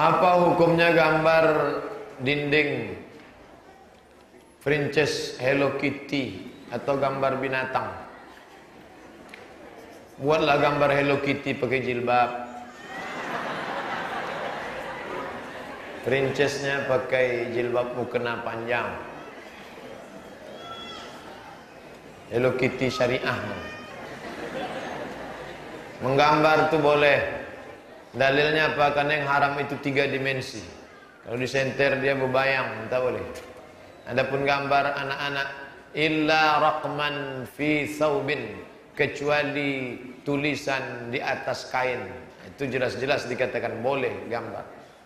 Apa hukumnya gambar dinding princess Hello Kitty atau gambar binatang? Buatlah gambar Hello Kitty pakai jilbab. Princessnya pakai jilbab mukena panjang. Hello Kitty syariah. Menggambar tuh boleh. Dalilnya apa? Karena yang haram itu tiga dimensi. Kalau disenter dia berbayang, tak boleh. Adapun gambar anak-anak illa raqman fi thawbin kecuali tulisan di atas kain. Itu jelas-jelas dikatakan boleh gambar.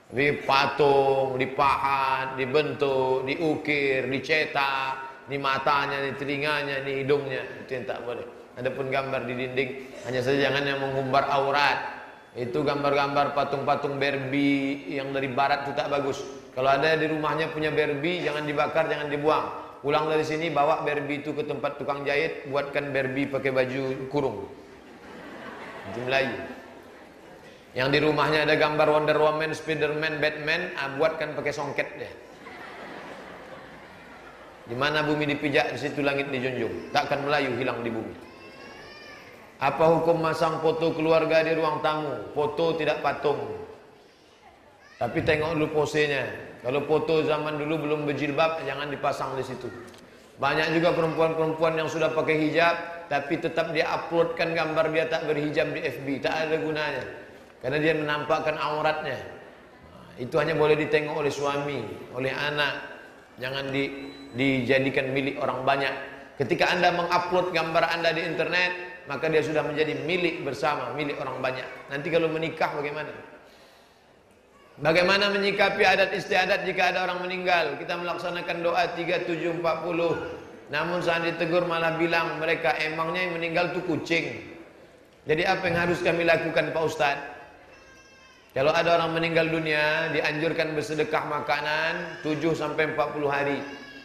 Tapi patung, dipahat, dibentuk, diukir, dicetak, di matanya, di telinganya, di hidungnya, itu yang tak boleh. Adapun gambar di dinding hanya saja jangan yang mengumbar aurat itu gambar-gambar patung-patung Barbie yang dari barat itu tak bagus. Kalau ada di rumahnya punya Barbie, jangan dibakar, jangan dibuang. Pulang dari sini bawa Barbie itu ke tempat tukang jahit, buatkan Barbie pakai baju kurung. Itu Melayu. Yang di rumahnya ada gambar Wonder Woman, Spiderman, Batman, ah, buatkan pakai songket deh. Di mana bumi dipijak, di situ langit dijunjung. Takkan Melayu hilang di bumi. Apa hukum masang foto keluarga di ruang tamu? Foto tidak patung. Tapi tengok dulu posenya. Kalau foto zaman dulu belum berjilbab, jangan dipasang di situ. Banyak juga perempuan-perempuan yang sudah pakai hijab, tapi tetap dia uploadkan gambar dia tak berhijab di FB. Tak ada gunanya. Karena dia menampakkan auratnya. Nah, itu hanya boleh ditengok oleh suami, oleh anak. Jangan di, dijadikan milik orang banyak. Ketika anda mengupload gambar anda di internet, maka dia sudah menjadi milik bersama, milik orang banyak. Nanti kalau menikah bagaimana? Bagaimana menyikapi adat istiadat jika ada orang meninggal? Kita melaksanakan doa 3740. Namun saat ditegur malah bilang mereka emangnya yang meninggal itu kucing. Jadi apa yang harus kami lakukan Pak Ustaz? Kalau ada orang meninggal dunia, dianjurkan bersedekah makanan 7 sampai 40 hari.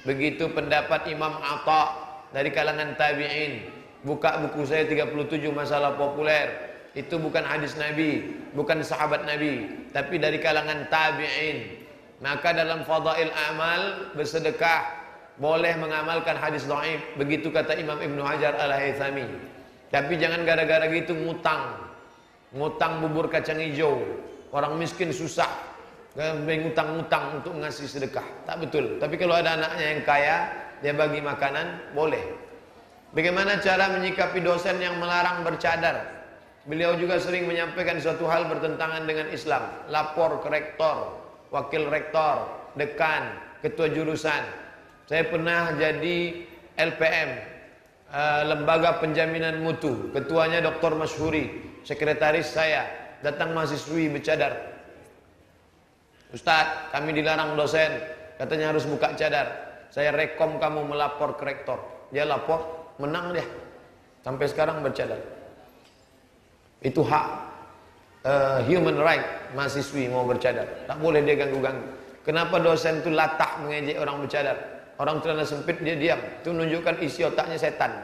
Begitu pendapat Imam Atta dari kalangan tabi'in. Buka buku saya 37 masalah populer. Itu bukan hadis Nabi, bukan sahabat Nabi, tapi dari kalangan tabi'in. Maka dalam fadail amal bersedekah boleh mengamalkan hadis dhaif. Begitu kata Imam Ibnu Hajar Al-Haythami. Tapi jangan gara-gara gitu ngutang. Ngutang bubur kacang hijau. Orang miskin susah mengutang-utang untuk ngasih sedekah. Tak betul. Tapi kalau ada anaknya yang kaya, dia bagi makanan, boleh. Bagaimana cara menyikapi dosen yang melarang bercadar? Beliau juga sering menyampaikan suatu hal bertentangan dengan Islam. Lapor ke rektor, wakil rektor, dekan, ketua jurusan. Saya pernah jadi LPM, eh, Lembaga Penjaminan Mutu. Ketuanya Dr. Masyhuri, sekretaris saya. Datang mahasiswi bercadar. Ustadz, kami dilarang dosen. Katanya harus buka cadar. Saya rekom kamu melapor ke rektor. Dia lapor, menang dia. Sampai sekarang bercadar. Itu hak uh, human right mahasiswi mau bercadar. Tak boleh dia ganggu-ganggu. Kenapa dosen itu latah mengejek orang bercadar? Orang celana sempit dia diam. Itu menunjukkan isi otaknya setan.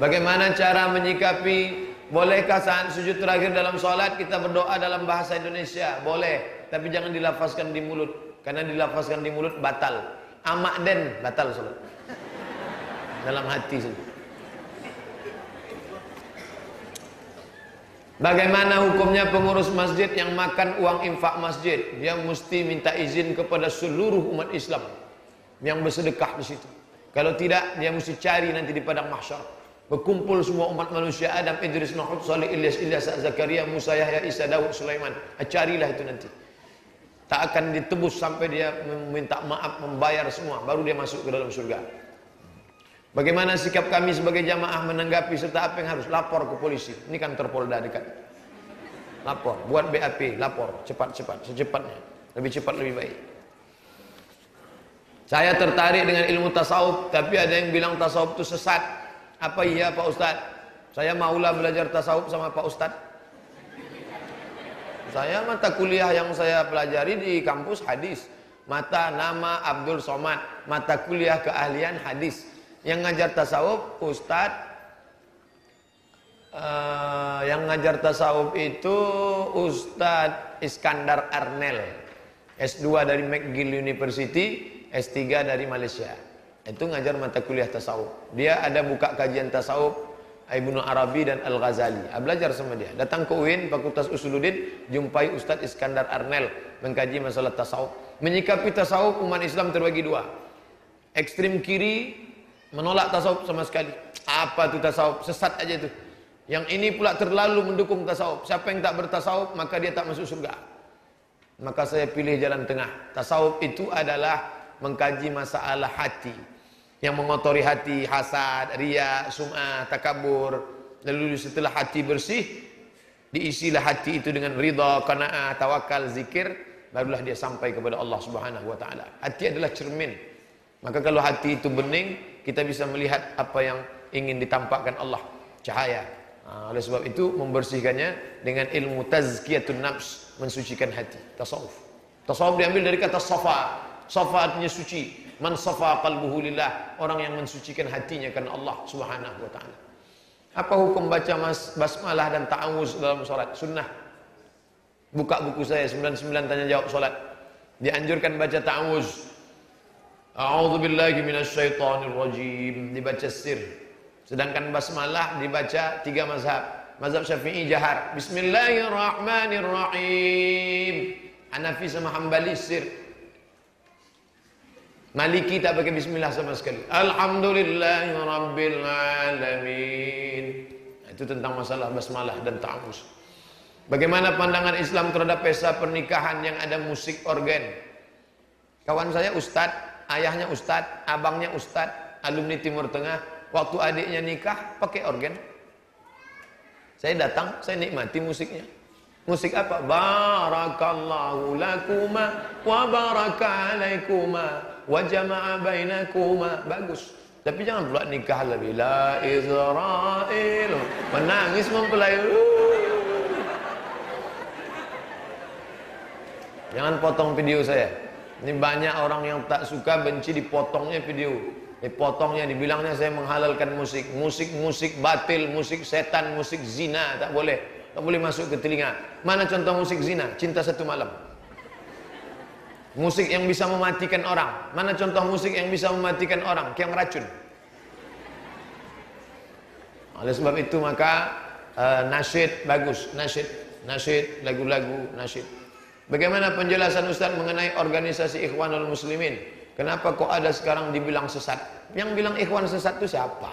Bagaimana cara menyikapi Bolehkah saat sujud terakhir dalam sholat kita berdoa dalam bahasa Indonesia? Boleh, tapi jangan dilafazkan di mulut. Karena dilafazkan di mulut batal. Amak den batal sholat dalam hati saja. Bagaimana hukumnya pengurus masjid yang makan uang infak masjid? Dia mesti minta izin kepada seluruh umat Islam yang bersedekah di situ. Kalau tidak, dia mesti cari nanti di padang mahsyar. Berkumpul semua umat manusia Adam, Idris, Nuh, Salih, Ilyas, Ilyas, Zakaria, Musa, Yahya, Isa, Dawud, Sulaiman. Carilah itu nanti. Tak akan ditebus sampai dia meminta maaf, membayar semua. Baru dia masuk ke dalam surga. Bagaimana sikap kami sebagai jamaah menanggapi serta apa yang harus lapor ke polisi? Ini kan terpolda dekat. Lapor, buat BAP, lapor cepat-cepat, secepatnya. Lebih cepat lebih baik. Saya tertarik dengan ilmu tasawuf, tapi ada yang bilang tasawuf itu sesat. Apa iya Pak Ustad? Saya maulah belajar tasawuf sama Pak Ustad. Saya mata kuliah yang saya pelajari di kampus hadis. Mata nama Abdul Somad, mata kuliah keahlian hadis. Yang ngajar tasawuf Ustadz uh, yang ngajar tasawuf itu Ustadz Iskandar Arnel. S2 dari McGill University S3 dari Malaysia. Itu ngajar mata kuliah tasawuf. Dia ada buka kajian tasawuf Ibnu Arabi dan Al-Ghazali. Ah, belajar sama dia. Datang ke UIN Fakultas Usuluddin jumpai Ustadz Iskandar Arnel mengkaji masalah tasawuf. Menyikapi tasawuf umat Islam terbagi dua. Ekstrim kiri menolak tasawuf sama sekali apa itu tasawuf sesat aja itu yang ini pula terlalu mendukung tasawuf. Siapa yang tak bertasawuf maka dia tak masuk surga. Maka saya pilih jalan tengah. Tasawuf itu adalah mengkaji masalah hati. Yang mengotori hati, hasad, ria, sum'ah, takabur. Lalu setelah hati bersih, diisilah hati itu dengan ridha, qanaah, tawakal, zikir, barulah dia sampai kepada Allah Subhanahu wa taala. Hati adalah cermin. Maka kalau hati itu bening, kita bisa melihat apa yang ingin ditampakkan Allah, cahaya. Ha, oleh sebab itu membersihkannya dengan ilmu tazkiyatun nafs, mensucikan hati, tasawuf. Tasawuf diambil dari kata safa. Safa artinya suci. Man safa qalbuhu lillah, orang yang mensucikan hatinya karena Allah Subhanahu wa taala. Apa hukum baca mas, basmalah dan ta'awuz dalam salat? Sunnah. Buka buku saya 99 tanya jawab salat. Dianjurkan baca ta'awuz. A'udzu billahi minasyaitonir rajim. Dibaca sir. Sedangkan basmalah dibaca tiga mazhab. Mazhab Syafi'i jahar. Bismillahirrahmanirrahim. Hanafi sama Hambali sir. Maliki tak pakai bismillah sama sekali. Alhamdulillahirabbil alamin. Itu tentang masalah basmalah dan ta'awuz. Bagaimana pandangan Islam terhadap pesta pernikahan yang ada musik organ? Kawan saya ustad, ayahnya ustad, abangnya ustad, alumni Timur Tengah, Waktu adiknya nikah pakai organ. Saya datang, saya nikmati musiknya. Musik apa? Barakallahu lakuma wa baraka alaikuma wa jama'a bainakuma. Bagus. Tapi jangan pula nikah lebih la Israel. Menangis mempelai. Jangan potong video saya. Ini banyak orang yang tak suka benci dipotongnya video. Dipotongnya, dibilangnya saya menghalalkan musik. Musik-musik batil, musik setan, musik zina. Tak boleh. Tak boleh masuk ke telinga. Mana contoh musik zina? Cinta satu malam. Musik yang bisa mematikan orang. Mana contoh musik yang bisa mematikan orang? Yang racun. Oleh sebab itu maka uh, nasyid bagus. Nasyid. Nasyid, lagu-lagu, nasyid. Bagaimana penjelasan Ustaz mengenai organisasi Ikhwanul Muslimin? Kenapa kok ada sekarang dibilang sesat? Yang bilang ikhwan sesat itu siapa?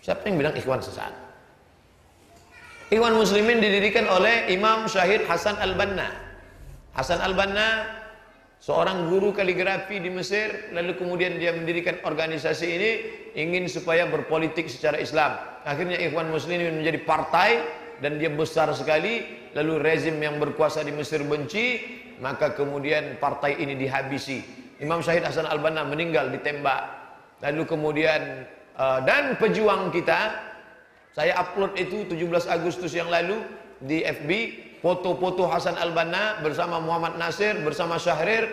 Siapa yang bilang ikhwan sesat? Ikhwan muslimin didirikan oleh Imam Syahid Hasan Al-Banna. Hasan Al-Banna seorang guru kaligrafi di Mesir lalu kemudian dia mendirikan organisasi ini ingin supaya berpolitik secara Islam. Akhirnya Ikhwan Muslimin menjadi partai dan dia besar sekali lalu rezim yang berkuasa di Mesir benci maka kemudian partai ini dihabisi. Imam Syahid Hasan Al-Banna meninggal ditembak. Lalu kemudian uh, dan pejuang kita saya upload itu 17 Agustus yang lalu di FB foto-foto Hasan Al-Banna bersama Muhammad Nasir bersama Syahrir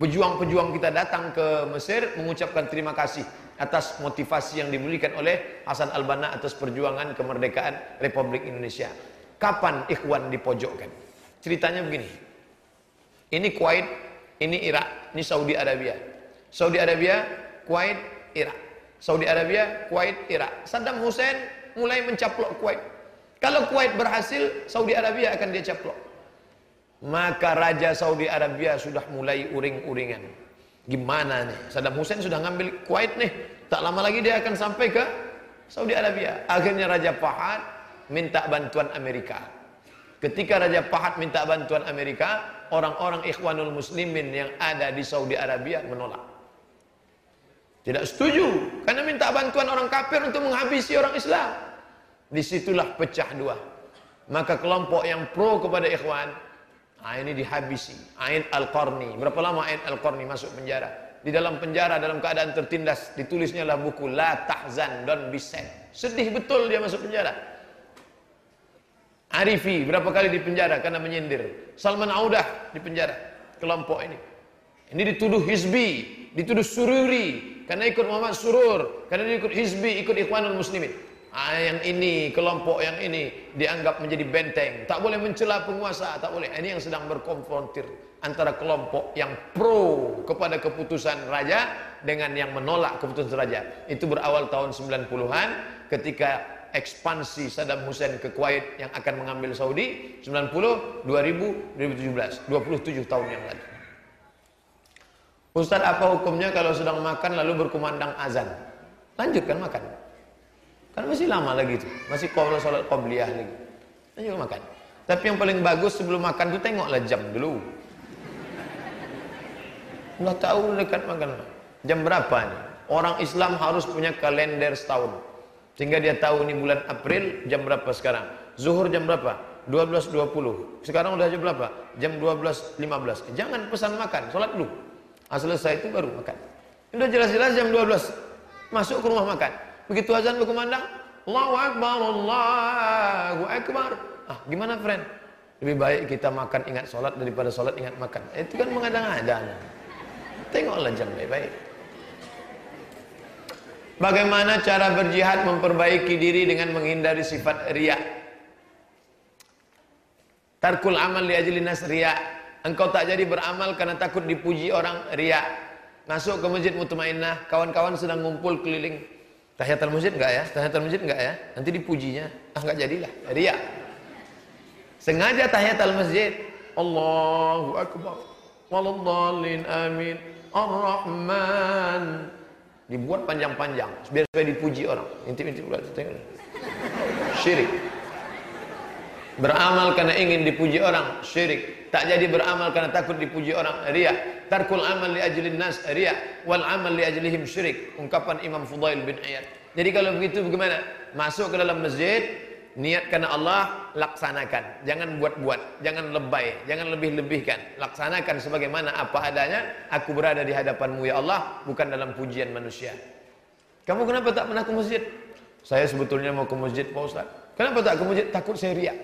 pejuang-pejuang kita datang ke Mesir mengucapkan terima kasih atas motivasi yang diberikan oleh Hasan Al-Banna atas perjuangan kemerdekaan Republik Indonesia. Kapan ikhwan dipojokkan? Ceritanya begini. Ini Kuwait, ini Irak, ini Saudi Arabia. Saudi Arabia, Kuwait, Irak. Saudi Arabia, Kuwait, Irak. Saddam Hussein mulai mencaplok Kuwait. Kalau Kuwait berhasil, Saudi Arabia akan dia caplok. Maka Raja Saudi Arabia sudah mulai uring-uringan. Gimana nih? Saddam Hussein sudah ngambil Kuwait nih. Tak lama lagi dia akan sampai ke Saudi Arabia. Akhirnya Raja Fahad minta bantuan Amerika. Ketika Raja Fahad minta bantuan Amerika, orang-orang ikhwanul muslimin yang ada di Saudi Arabia menolak. Tidak setuju karena minta bantuan orang kafir untuk menghabisi orang Islam. Di situlah pecah dua. Maka kelompok yang pro kepada ikhwan, ah ini dihabisi. Ain Al-Qarni. Berapa lama Ain Al-Qarni masuk penjara? Di dalam penjara dalam keadaan tertindas ditulisnya lah buku La Tahzan Don't Be Sad. Sedih betul dia masuk penjara. Arifi berapa kali di penjara karena menyindir. Salman Audah di penjara kelompok ini. Ini dituduh hizbi, dituduh sururi karena ikut Muhammad Surur, karena dia ikut hizbi, ikut Ikhwanul Muslimin. Ah, yang ini, kelompok yang ini dianggap menjadi benteng. Tak boleh mencela penguasa, tak boleh. Ini yang sedang berkonfrontir antara kelompok yang pro kepada keputusan raja dengan yang menolak keputusan raja. Itu berawal tahun 90-an ketika ekspansi Saddam Hussein ke Kuwait yang akan mengambil Saudi 90, 2000, 2017, 27 tahun yang lalu. Ustaz apa hukumnya kalau sedang makan lalu berkumandang azan? Lanjutkan makan. Kan masih lama lagi itu. Masih kalau salat qabliyah lagi. Dan juga makan. Tapi yang paling bagus sebelum makan tu tengoklah jam dulu. Enggak tahu dekat makan. Jam berapa ni? Orang Islam harus punya kalender setahun. Sehingga dia tahu ni bulan April jam berapa sekarang. Zuhur jam berapa? 12.20. Sekarang udah jam berapa? Jam 12.15. Jangan pesan makan, solat dulu. Ah, selesai itu baru makan. Udah jelas-jelas jam 12. Masuk ke rumah makan. Begitu azan berkumandang, Allahu Akbar, Allahu Akbar. Ah, gimana friend? Lebih baik kita makan ingat sholat daripada sholat ingat makan. Itu kan mengadang-adang. Tengoklah jam baik-baik. Bagaimana cara berjihad memperbaiki diri dengan menghindari sifat riak? Tarkul amal li ajli nas riak. Engkau tak jadi beramal karena takut dipuji orang riak. Masuk ke masjid mutmainnah, kawan-kawan sedang ngumpul keliling Tahiyatul masjid enggak ya? Tahiyatul masjid enggak ya? Nanti dipujinya. Ah enggak jadilah. Ria. Sengaja tahiyatul masjid. Allahu akbar. Waladhdallin amin. Ar-Rahman. Dibuat panjang-panjang biar supaya dipuji orang. Intip-intip pula tengok. Syirik. Beramal karena ingin dipuji orang, syirik. Tak jadi beramal karena takut dipuji orang, ria. Tarkul amal li ajlin nas, ria. Wal amal li ajlihim syirik. Ungkapan Imam Fudail bin Iyad. Jadi kalau begitu bagaimana? Masuk ke dalam masjid, niat karena Allah, laksanakan. Jangan buat-buat, jangan lebay, jangan lebih-lebihkan. Laksanakan sebagaimana apa adanya. Aku berada di hadapanmu ya Allah, bukan dalam pujian manusia. Kamu kenapa tak pernah ke masjid? Saya sebetulnya mau ke masjid Pak Ustaz. Kenapa tak ke masjid? Takut saya riak.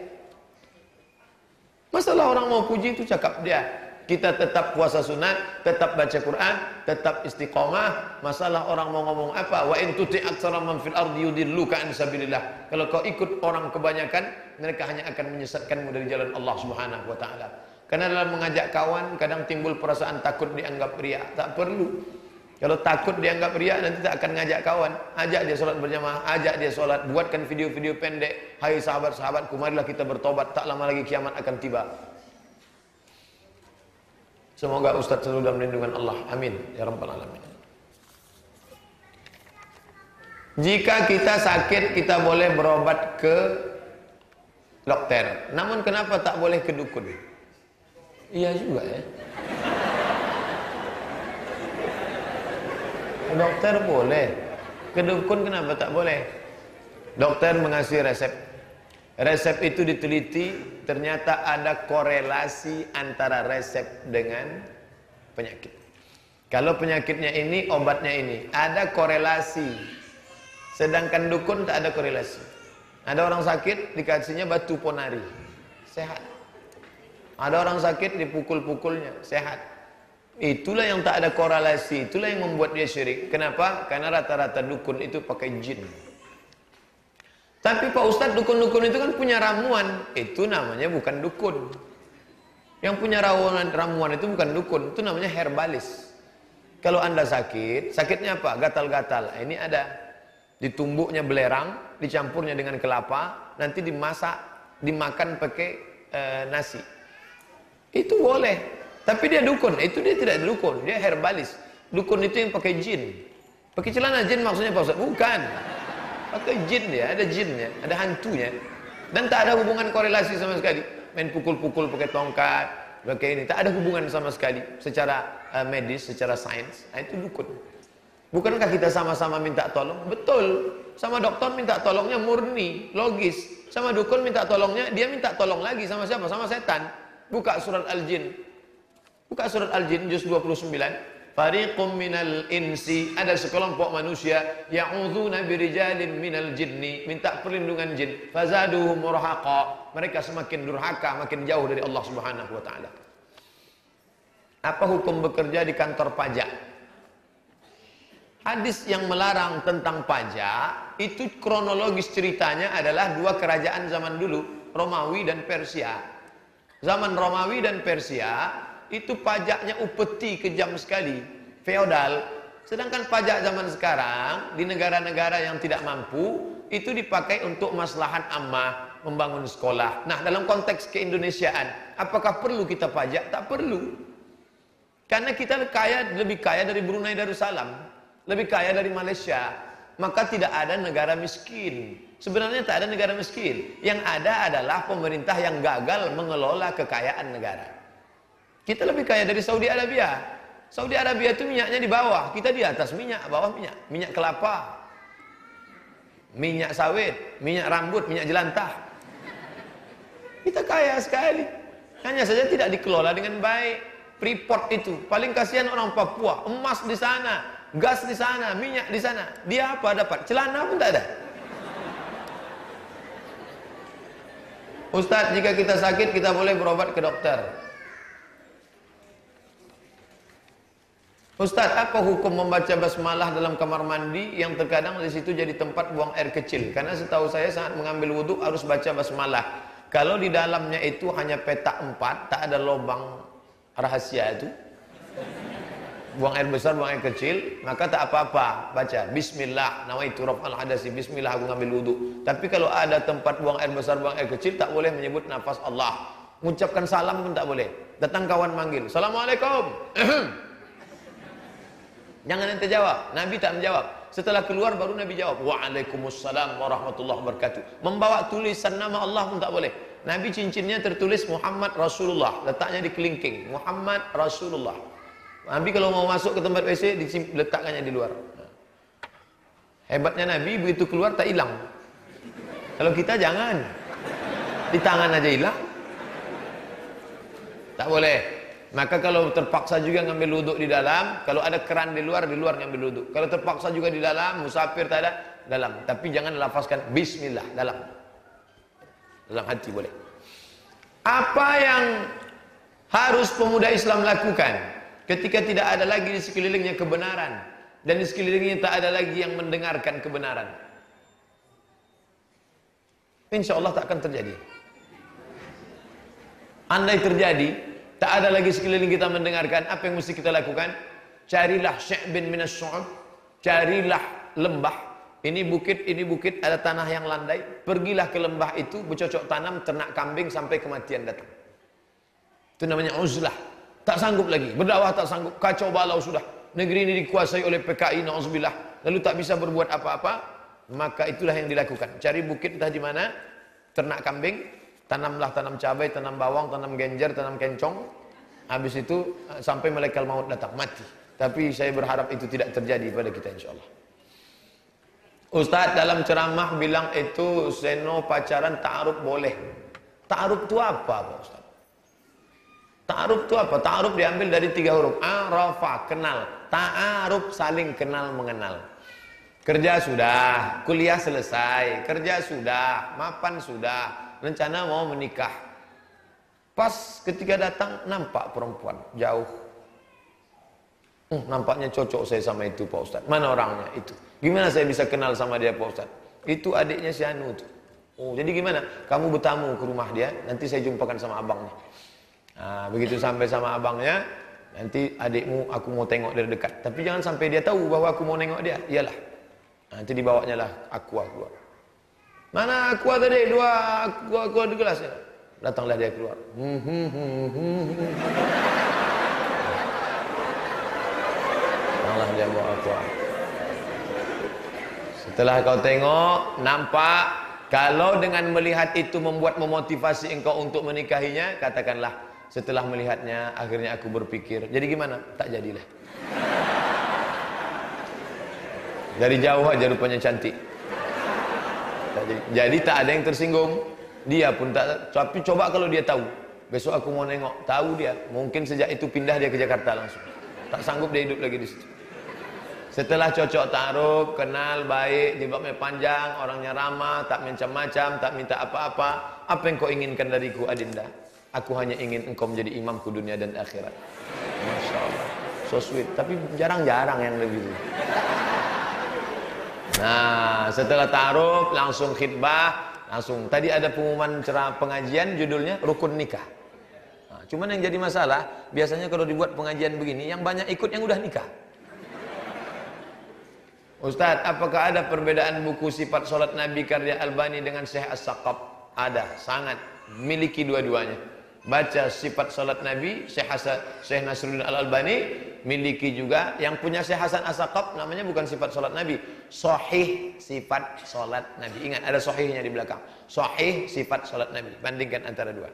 Masalah orang mau puji itu cakap dia. Kita tetap puasa sunat, tetap baca Quran, tetap istiqomah. Masalah orang mau ngomong apa? Wa in tuti aktsara man fil ardi yudilluka an sabilillah. Kalau kau ikut orang kebanyakan, mereka hanya akan menyesatkanmu dari jalan Allah Subhanahu wa taala. Karena dalam mengajak kawan kadang timbul perasaan takut dianggap ria. Tak perlu. Kalau takut dianggap ria nanti tak akan ngajak kawan. Ajak dia solat berjamaah, ajak dia solat, buatkan video-video pendek. Hai sahabat-sahabatku, marilah kita bertobat. Tak lama lagi kiamat akan tiba. Semoga Ustaz selalu dalam lindungan Allah. Amin. Ya Rabbal Alamin. Jika kita sakit, kita boleh berobat ke dokter. Namun kenapa tak boleh ke dukun? Iya juga ya. Dokter boleh. Ke dukun kenapa tak boleh? Dokter mengasih resep. Resep itu diteliti, ternyata ada korelasi antara resep dengan penyakit. Kalau penyakitnya ini, obatnya ini, ada korelasi. Sedangkan dukun tak ada korelasi. Ada orang sakit dikasihnya batu ponari, sehat. Ada orang sakit dipukul-pukulnya, sehat. Itulah yang tak ada korelasi, itulah yang membuat dia syirik. Kenapa? Karena rata-rata dukun itu pakai jin. Tapi Pak Ustadz dukun-dukun itu kan punya ramuan. Itu namanya bukan dukun. Yang punya ramuan, ramuan itu bukan dukun, itu namanya herbalis. Kalau anda sakit, sakitnya apa? Gatal-gatal. Nah, ini ada. Ditumbuknya belerang, dicampurnya dengan kelapa, nanti dimasak, dimakan pakai e, nasi. Itu boleh. Tapi dia dukun, itu dia tidak dukun, dia herbalis. Dukun itu yang pakai jin. Pakai celana jin maksudnya Pak Ustaz? Bukan. Pakai jin dia, ada jinnya, ada hantunya. Dan tak ada hubungan korelasi sama sekali. Main pukul-pukul pakai tongkat, pakai ini. Tak ada hubungan sama sekali secara uh, medis, secara sains. Nah, itu dukun. Bukankah kita sama-sama minta tolong? Betul. Sama dokter minta tolongnya murni, logis. Sama dukun minta tolongnya, dia minta tolong lagi sama siapa? Sama setan. Buka surat Al-Jin. Buka surat Al-Jin juz 29. Fariqum minal insi. Ada sekelompok manusia ya'udzuna birijalin minal jinni minta perlindungan jin. Fazaduhum murhaqa. Mereka semakin durhaka makin jauh dari Allah Subhanahu wa taala. Apa hukum bekerja di kantor pajak? Hadis yang melarang tentang pajak itu kronologis ceritanya adalah dua kerajaan zaman dulu, Romawi dan Persia. Zaman Romawi dan Persia itu pajaknya upeti kejam sekali, feodal. Sedangkan pajak zaman sekarang di negara-negara yang tidak mampu itu dipakai untuk maslahat ammah, membangun sekolah. Nah, dalam konteks keindonesiaan, apakah perlu kita pajak? Tak perlu. Karena kita kaya lebih kaya dari Brunei Darussalam lebih kaya dari Malaysia, maka tidak ada negara miskin. Sebenarnya tak ada negara miskin. Yang ada adalah pemerintah yang gagal mengelola kekayaan negara. Kita lebih kaya dari Saudi Arabia. Saudi Arabia itu minyaknya di bawah, kita di atas minyak, bawah minyak, minyak kelapa, minyak sawit, minyak rambut, minyak jelantah. Kita kaya sekali. Hanya saja tidak dikelola dengan baik. Freeport itu paling kasihan orang Papua, emas di sana, gas di sana, minyak di sana. Dia apa dapat? Celana pun tak ada. Ustaz, jika kita sakit kita boleh berobat ke dokter. Ustaz, apa hukum membaca basmalah dalam kamar mandi yang terkadang di situ jadi tempat buang air kecil? Karena setahu saya saat mengambil wudhu harus baca basmalah. Kalau di dalamnya itu hanya petak empat, tak ada lubang rahasia itu buang air besar, buang air kecil, maka tak apa-apa. Baca bismillah, nawaitu raf'al hadasi, bismillah aku ngambil wudu. Tapi kalau ada tempat buang air besar, buang air kecil tak boleh menyebut nafas Allah. Mengucapkan salam pun tak boleh. Datang kawan manggil, "Assalamualaikum." Jangan ente jawab. Nabi tak menjawab. Setelah keluar baru Nabi jawab, "Waalaikumsalam warahmatullahi wabarakatuh." Membawa tulisan nama Allah pun tak boleh. Nabi cincinnya tertulis Muhammad Rasulullah, letaknya di kelingking. Muhammad Rasulullah. Nabi kalau mau masuk ke tempat WC letakkannya di luar. Hebatnya Nabi begitu keluar tak hilang. Kalau kita jangan. Di tangan aja hilang. Tak boleh. Maka kalau terpaksa juga ngambil wuduk di dalam, kalau ada keran di luar, di luar ngambil wuduk. Kalau terpaksa juga di dalam, musafir tak ada, dalam. Tapi jangan lafazkan bismillah dalam. Dalam hati boleh. Apa yang harus pemuda Islam lakukan? Ketika tidak ada lagi di sekelilingnya kebenaran dan di sekelilingnya tak ada lagi yang mendengarkan kebenaran. Insya Allah tak akan terjadi. Andai terjadi, tak ada lagi sekeliling kita mendengarkan, apa yang mesti kita lakukan? Carilah sya'bin minas su'ud, carilah lembah. Ini bukit, ini bukit, ada tanah yang landai. Pergilah ke lembah itu, bercocok tanam, ternak kambing sampai kematian datang. Itu namanya uzlah. Tak sanggup lagi. Berdakwah tak sanggup. Kacau balau sudah. Negeri ini dikuasai oleh PKI. Na'udzubillah. Lalu tak bisa berbuat apa-apa. Maka itulah yang dilakukan. Cari bukit entah di mana. Ternak kambing. Tanamlah tanam cabai, tanam bawang, tanam genjer, tanam kencong. Habis itu eh, sampai malaikat maut datang. Mati. Tapi saya berharap itu tidak terjadi pada kita insyaAllah. Ustaz dalam ceramah bilang itu seno pacaran ta'aruf boleh. Ta'aruf itu apa Pak Ustaz? Ta'aruf itu apa? Ta'aruf diambil dari tiga huruf. Arafa, kenal. Ta'aruf, saling kenal mengenal. Kerja sudah, kuliah selesai, kerja sudah, mapan sudah, rencana mau menikah. Pas ketika datang nampak perempuan jauh. Hmm, nampaknya cocok saya sama itu Pak Ustaz. Mana orangnya itu? Gimana saya bisa kenal sama dia Pak Ustaz? Itu adiknya si Anu tuh. Oh, jadi gimana? Kamu bertamu ke rumah dia, nanti saya jumpakan sama abangnya. Nah, begitu sampai sama abangnya, nanti adikmu aku mau tengok dari dekat. Tapi jangan sampai dia tahu bahwa aku mau nengok dia. Iyalah. Nanti dibawanya lah aqua keluar. Mana aqua tadi? Dua aqua, aqua di gelas ya. Datanglah dia keluar. Hmm, hmm, hmm, Malah dia bawa aqua. Setelah kau tengok, nampak kalau dengan melihat itu membuat memotivasi engkau untuk menikahinya, katakanlah setelah melihatnya, akhirnya aku berpikir, jadi gimana? Tak jadilah. Dari jauh aja rupanya cantik. Jadi. tak ada yang tersinggung. Dia pun tak, tapi coba kalau dia tahu. Besok aku mau nengok, tahu dia. Mungkin sejak itu pindah dia ke Jakarta langsung. Tak sanggup dia hidup lagi di situ. Setelah cocok taruh, kenal baik, jilbabnya panjang, orangnya ramah, tak macam-macam, tak minta apa-apa. Apa yang kau inginkan dariku, Adinda? Aku hanya ingin engkau menjadi imamku dunia dan akhirat. Masya Allah. So sweet. Tapi jarang-jarang yang lebih. Nah, setelah ta'aruf langsung khidbah, langsung. Tadi ada pengumuman cerah pengajian judulnya rukun nikah. Nah, cuman yang jadi masalah, biasanya kalau dibuat pengajian begini, yang banyak ikut yang udah nikah. Ustaz, apakah ada perbedaan buku sifat solat Nabi karya Albani dengan Syekh As-Saqab? Ada, sangat. Miliki dua-duanya. Baca sifat solat Nabi, Syekh, Hasan, Syekh Nasruddin Al-Albani, miliki juga. Yang punya Syekh Hasan As-Saqab, namanya bukan sifat solat Nabi. Sohih sifat solat Nabi. Ingat, ada sohihnya di belakang. Sohih sifat solat Nabi. Bandingkan antara dua.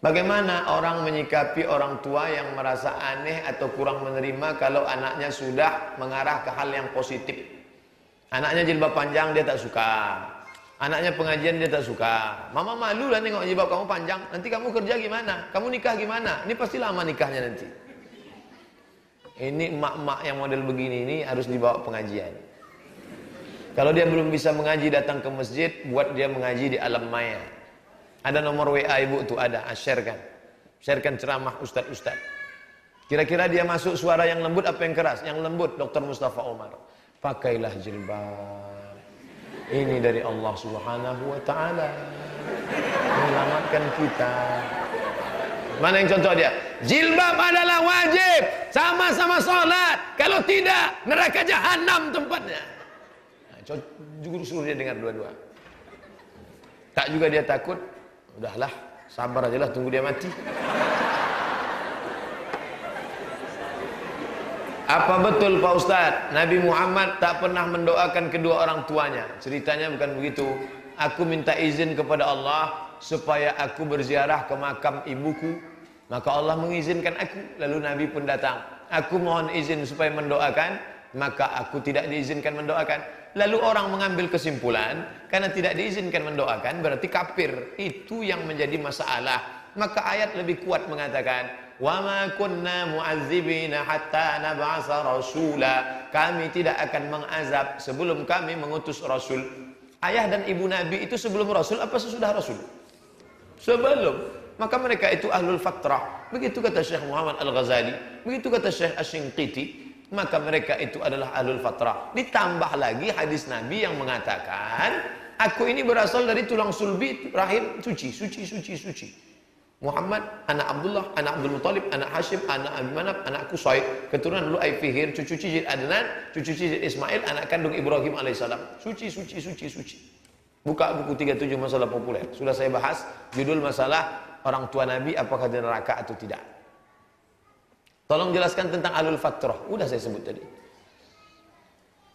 Bagaimana orang menyikapi orang tua yang merasa aneh atau kurang menerima kalau anaknya sudah mengarah ke hal yang positif? Anaknya jilbab panjang dia tak suka. Anaknya pengajian dia tak suka. Mama malu lah nengok jilbab kamu panjang. Nanti kamu kerja gimana? Kamu nikah gimana? Ini pasti lama nikahnya nanti. Ini emak-emak yang model begini ini harus dibawa pengajian. Kalau dia belum bisa mengaji datang ke masjid, buat dia mengaji di alam maya. Ada nomor WA ibu tuh ada, ah, share kan. Share kan ceramah ustad-ustad. Kira-kira dia masuk suara yang lembut apa yang keras? Yang lembut Dr. Mustafa Omar. Pakailah jilbab. Ini dari Allah Subhanahu wa taala. Menyelamatkan kita. Mana yang contoh dia? Jilbab adalah wajib sama-sama sholat. Kalau tidak, neraka jahanam tempatnya. Nah, juga suruh dia dengar dua-dua. Tak juga dia takut, Udahlah, sabar aja lah tunggu dia mati. Apa betul Pak Ustaz? Nabi Muhammad tak pernah mendoakan kedua orang tuanya. Ceritanya bukan begitu. Aku minta izin kepada Allah supaya aku berziarah ke makam ibuku. Maka Allah mengizinkan aku. Lalu Nabi pun datang. Aku mohon izin supaya mendoakan. Maka aku tidak diizinkan mendoakan. Lalu orang mengambil kesimpulan karena tidak diizinkan mendoakan berarti kafir. Itu yang menjadi masalah. Maka ayat lebih kuat mengatakan, "Wa ma kunna mu'adzibina hatta nab'atsa rasula." Kami tidak akan mengazab sebelum kami mengutus rasul. Ayah dan ibu Nabi itu sebelum rasul apa sesudah rasul? Sebelum. Maka mereka itu ahlul fatrah. Begitu kata Syekh Muhammad Al-Ghazali, begitu kata Syekh Asy-Shinqiti, maka mereka itu adalah ahlul fatrah. Ditambah lagi hadis Nabi yang mengatakan, aku ini berasal dari tulang sulbi rahim suci, suci, suci, suci. Muhammad, anak Abdullah, anak Abdul Muttalib, anak Hashim, anak Abi Manaf, anak Kusai, keturunan Lu'ay Fihir, cucu cicit Adnan, cucu cicit Ismail, anak kandung Ibrahim alaihissalam. Suci, suci, suci, suci. Buka buku 37 masalah populer. Sudah saya bahas judul masalah orang tua Nabi apakah di neraka atau tidak. Tolong jelaskan tentang alul fatrah. Udah saya sebut tadi.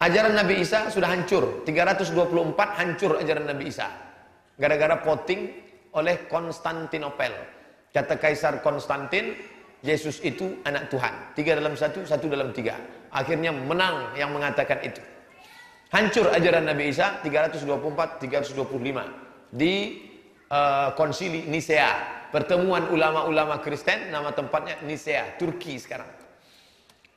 Ajaran Nabi Isa sudah hancur. 324 hancur ajaran Nabi Isa. Gara-gara voting oleh Konstantinopel. Kata Kaisar Konstantin, Yesus itu anak Tuhan. Tiga dalam satu, satu dalam tiga. Akhirnya menang yang mengatakan itu. Hancur ajaran Nabi Isa 324, 325 di uh, konsili Nisea pertemuan ulama-ulama Kristen nama tempatnya Nisea, Turki sekarang.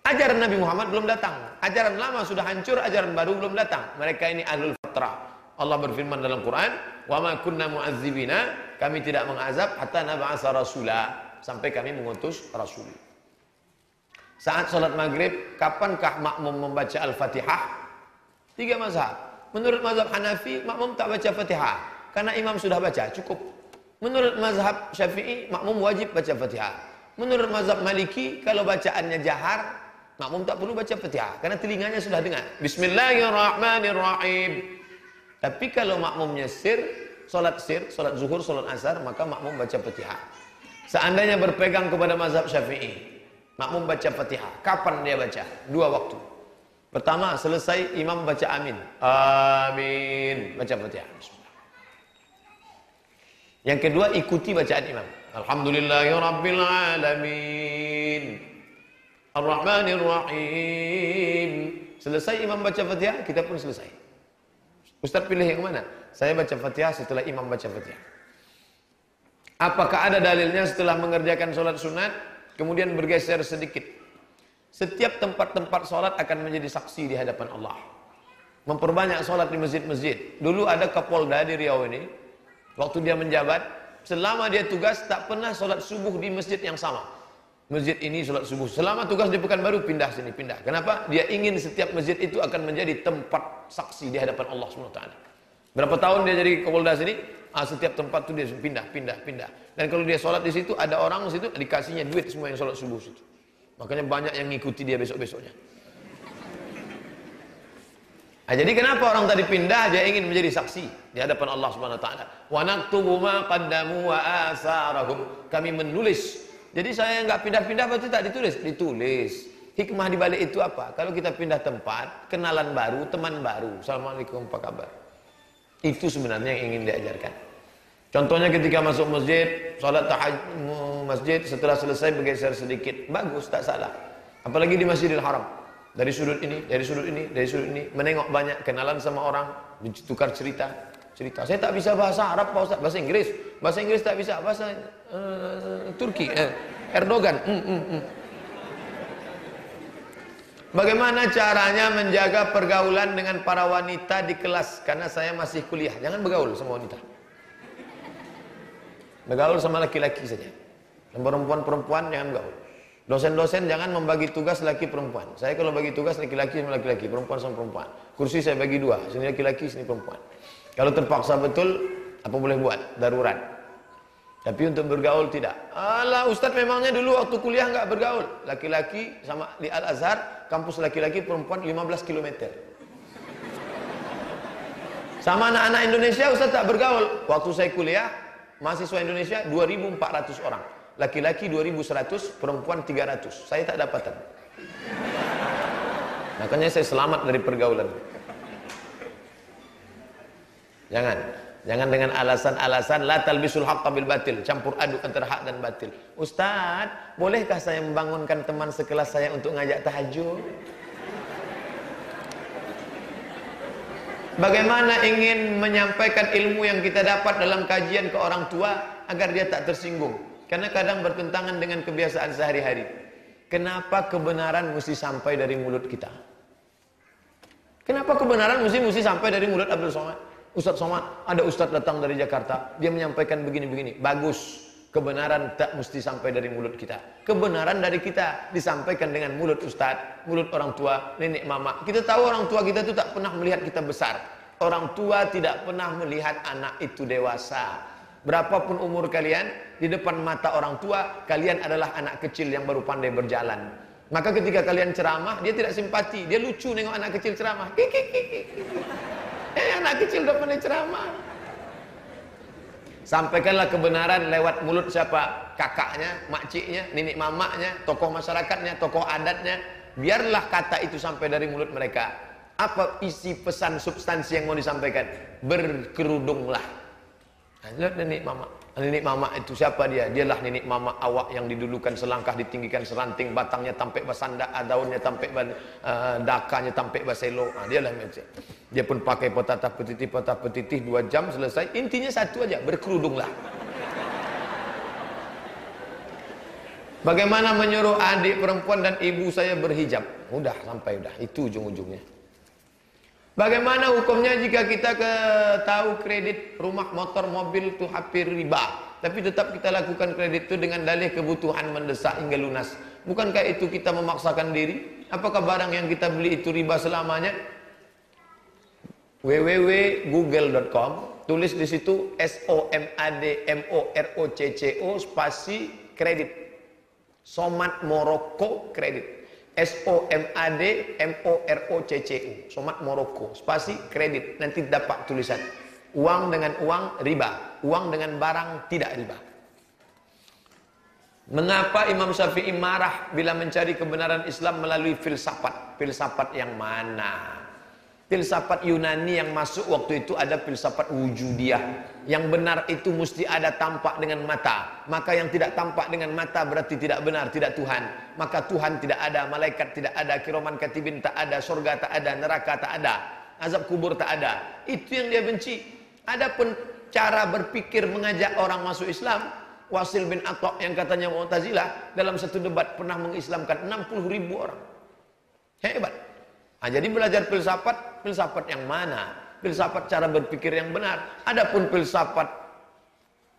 Ajaran Nabi Muhammad belum datang. Ajaran lama sudah hancur, ajaran baru belum datang. Mereka ini ahlul fatrah. Allah berfirman dalam Quran, "Wa ma kunna mu'adzibina", kami tidak mengazab hatta nab'asa rasula, sampai kami mengutus rasul. Saat sholat maghrib, kapankah makmum membaca Al-Fatihah? Tiga mazhab. Menurut mazhab Hanafi, makmum tak baca Fatihah. Karena imam sudah baca, cukup. Menurut mazhab Syafi'i, makmum wajib baca Fatihah. Menurut mazhab Maliki, kalau bacaannya jahar, makmum tak perlu baca Fatihah karena telinganya sudah dengar. Bismillahirrahmanirrahim. Tapi kalau makmumnya sir, solat sir, solat zuhur, solat asar, maka makmum baca Fatihah. Seandainya berpegang kepada mazhab Syafi'i, makmum baca Fatihah. Kapan dia baca? Dua waktu. Pertama, selesai imam baca amin. Amin. Baca Fatihah. Yang kedua ikuti bacaan imam. Alhamdulillahirabbil alamin. Ar-Rahmanir Rahim. Selesai imam baca Fatihah, kita pun selesai. Ustaz pilih yang mana? Saya baca Fatihah setelah imam baca Fatihah. Apakah ada dalilnya setelah mengerjakan sholat sunat, kemudian bergeser sedikit? Setiap tempat-tempat sholat akan menjadi saksi di hadapan Allah. Memperbanyak sholat di masjid-masjid. Dulu ada Kapolda di Riau ini, Waktu dia menjabat, selama dia tugas tak pernah solat subuh di masjid yang sama. masjid ini sholat subuh. Selama tugas di Pekanbaru pindah sini, pindah. Kenapa? Dia ingin setiap masjid itu akan menjadi tempat saksi di hadapan Allah SWT. Berapa tahun dia jadi Kapolda sini? Ah, setiap tempat itu dia pindah, pindah, pindah. Dan kalau dia sholat di situ, ada orang di situ dikasihnya duit semua yang sholat subuh situ. Makanya banyak yang ngikuti dia besok-besoknya. Nah, jadi kenapa orang tadi pindah? Dia ingin menjadi saksi di hadapan Allah Subhanahu wa taala. Wa naktubu ma qaddamu wa asarahum. Kami menulis. Jadi saya nggak pindah-pindah berarti tak ditulis, ditulis. Hikmah di balik itu apa? Kalau kita pindah tempat, kenalan baru, teman baru. Assalamualaikum, apa kabar? Itu sebenarnya yang ingin diajarkan. Contohnya ketika masuk masjid, sholat tahajud masjid setelah selesai bergeser sedikit, bagus tak salah. Apalagi di Masjidil Haram. Dari sudut ini, dari sudut ini, dari sudut ini, menengok banyak, kenalan sama orang, tukar cerita, cerita. Saya tak bisa bahasa Arab, Pak Ustaz, bahasa Inggris. Bahasa Inggris tak bisa, bahasa uh, Turki, uh, Erdogan. Mm, mm, mm. Bagaimana caranya menjaga pergaulan dengan para wanita di kelas? Karena saya masih kuliah. Jangan bergaul sama wanita. Bergaul sama laki-laki saja. Dan perempuan-perempuan jangan bergaul. Dosen-dosen jangan membagi tugas laki perempuan. Saya kalau bagi tugas laki-laki sama laki-laki, perempuan sama perempuan. Kursi saya bagi dua, sini laki-laki, sini perempuan. Kalau terpaksa betul, apa boleh buat? Darurat. Tapi untuk bergaul tidak. Alah Ustaz memangnya dulu waktu kuliah nggak bergaul. Laki-laki sama di Al Azhar, kampus laki-laki perempuan 15 km. Sama anak-anak Indonesia Ustaz tak bergaul. Waktu saya kuliah, mahasiswa Indonesia 2400 orang. Laki-laki 2100, perempuan 300. Saya tak dapatan. Makanya saya selamat dari pergaulan. Jangan. Jangan dengan alasan-alasan la talbisul haqqa bil batil, campur aduk antara hak dan batil. Ustaz, bolehkah saya membangunkan teman sekelas saya untuk ngajak tahajud? Bagaimana ingin menyampaikan ilmu yang kita dapat dalam kajian ke orang tua agar dia tak tersinggung? Karena kadang bertentangan dengan kebiasaan sehari-hari. Kenapa kebenaran mesti sampai dari mulut kita? Kenapa kebenaran mesti mesti sampai dari mulut Abdul Somad? Ustaz Somad, ada Ustaz datang dari Jakarta, dia menyampaikan begini-begini. Bagus. Kebenaran tak mesti sampai dari mulut kita. Kebenaran dari kita disampaikan dengan mulut Ustaz, mulut orang tua, nenek mama. Kita tahu orang tua kita itu tak pernah melihat kita besar. Orang tua tidak pernah melihat anak itu dewasa. Berapapun umur kalian, di depan mata orang tua, kalian adalah anak kecil yang baru pandai berjalan. Maka ketika kalian ceramah, dia tidak simpati. Dia lucu nengok anak kecil ceramah. Eh, anak kecil udah pandai ceramah. Sampaikanlah kebenaran lewat mulut siapa? Kakaknya, makciknya, nenek mamaknya, tokoh masyarakatnya, tokoh adatnya. Biarlah kata itu sampai dari mulut mereka. Apa isi pesan substansi yang mau disampaikan? Berkerudunglah. Lihat nenek mama. Nenek mama itu siapa dia? Dialah nenek mama awak yang didulukan selangkah ditinggikan seranting batangnya tampek basanda, daunnya tampek uh, dakanya tampek baselo. Nah, dialah macam. Dia pun pakai petata petitih petata petitih dua jam selesai. Intinya satu aja, berkerudunglah. Bagaimana menyuruh adik perempuan dan ibu saya berhijab? Udah sampai udah, itu ujung-ujungnya. Bagaimana hukumnya jika kita ke tahu kredit rumah, motor, mobil itu hampir riba. Tapi tetap kita lakukan kredit itu dengan dalih kebutuhan mendesak hingga lunas. Bukankah itu kita memaksakan diri? Apakah barang yang kita beli itu riba selamanya? www.google.com tulis di situ S O M A D M O R O C C O spasi kredit. Somat Moroko kredit. S O M A D M O R O C C U. Somat Moroko. Spasi kredit. Nanti dapat tulisan. Uang dengan uang riba. Uang dengan barang tidak riba. Mengapa Imam Syafi'i marah bila mencari kebenaran Islam melalui filsafat? Filsafat yang mana? Filsafat Yunani yang masuk waktu itu ada filsafat wujudiyah. Yang benar itu mesti ada tampak dengan mata. Maka yang tidak tampak dengan mata berarti tidak benar, tidak Tuhan. Maka Tuhan tidak ada, malaikat tidak ada, kiroman katibin tak ada, surga tak ada, neraka tak ada, azab kubur tak ada. Itu yang dia benci. Adapun cara berpikir mengajak orang masuk Islam, Wasil bin Atok yang katanya Mu'tazilah dalam satu debat pernah mengislamkan 60 ribu orang. Hebat. Nah, jadi belajar filsafat, filsafat yang mana? Filsafat cara berpikir yang benar. Adapun filsafat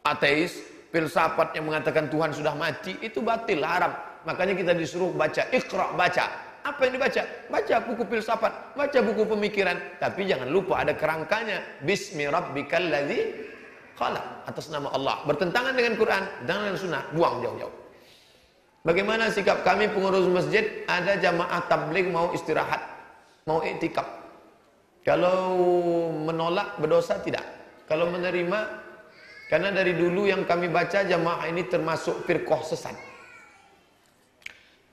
ateis, filsafat yang mengatakan Tuhan sudah mati, itu batil, haram. Makanya kita disuruh baca, ikra baca. Apa yang dibaca? Baca buku filsafat, baca buku pemikiran. Tapi jangan lupa ada kerangkanya. Bismi rabbikal. Atas nama Allah. Bertentangan dengan Quran dengan sunnah. Buang jauh-jauh. Bagaimana sikap kami pengurus masjid? Ada jamaah tabligh mau istirahat, mau iktikaf. Kalau menolak berdosa tidak. Kalau menerima karena dari dulu yang kami baca jamaah ini termasuk firqah sesat.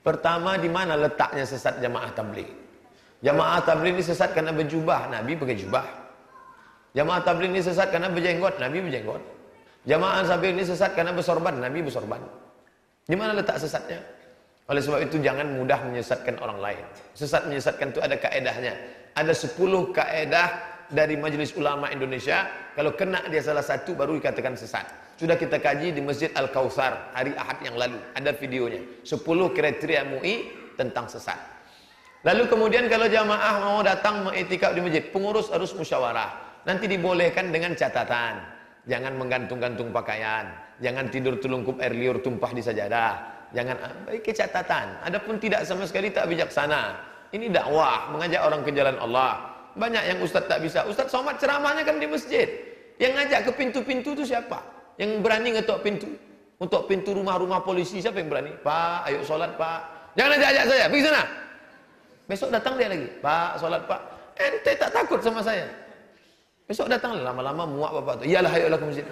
Pertama di mana letaknya sesat jamaah tabligh? Jamaah tabligh ini sesat karena berjubah, Nabi pakai jubah. Jamaah tabligh ini sesat karena berjenggot, Nabi berjenggot. Jamaah tabligh ini sesat karena bersorban, Nabi bersorban. Di mana letak sesatnya? Oleh sebab itu jangan mudah menyesatkan orang lain. Sesat menyesatkan itu ada kaedahnya. Ada 10 kaedah dari Majelis Ulama Indonesia. Kalau kena dia salah satu baru dikatakan sesat. Sudah kita kaji di Masjid Al-Kautsar hari Ahad yang lalu. Ada videonya. 10 kriteria MUI tentang sesat. Lalu kemudian kalau jamaah mau datang mengetikap di masjid, pengurus harus musyawarah. Nanti dibolehkan dengan catatan. Jangan menggantung-gantung pakaian. Jangan tidur telungkup air liur tumpah di sajadah. Jangan ah, baik catatan. Adapun tidak sama sekali tak bijaksana. Ini dakwah, mengajak orang ke jalan Allah. Banyak yang ustaz tak bisa. Ustaz Somad ceramahnya kan di masjid. Yang ngajak ke pintu-pintu itu siapa? Yang berani ngetok pintu. Untuk pintu rumah-rumah polisi siapa yang berani? Pak, ayo sholat pak. Jangan ajak-ajak saya, pergi sana. Besok datang dia lagi. Pak, sholat pak. Ente tak takut sama saya. Besok datang lama-lama muak bapak tu. Iyalah, ayolah ke masjid.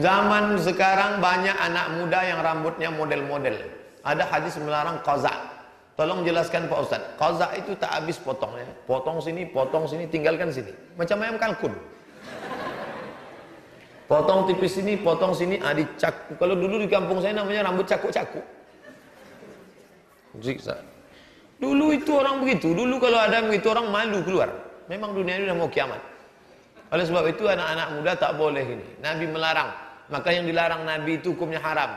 Zaman sekarang banyak anak muda yang rambutnya model-model. Ada hadis melarang qazak. Tolong jelaskan Pak Ustaz. Qazak itu tak habis potongnya. Potong sini, potong sini, tinggalkan sini. Macam ayam kalkun. Potong tipis sini, potong sini, ah caku. Kalau dulu di kampung saya namanya rambut cakuk-cakuk. Dulu itu orang begitu. Dulu kalau ada begitu orang malu keluar. Memang dunia ini sudah mau kiamat. Oleh sebab itu anak-anak muda tak boleh ini. Nabi melarang. Maka yang dilarang Nabi itu hukumnya haram.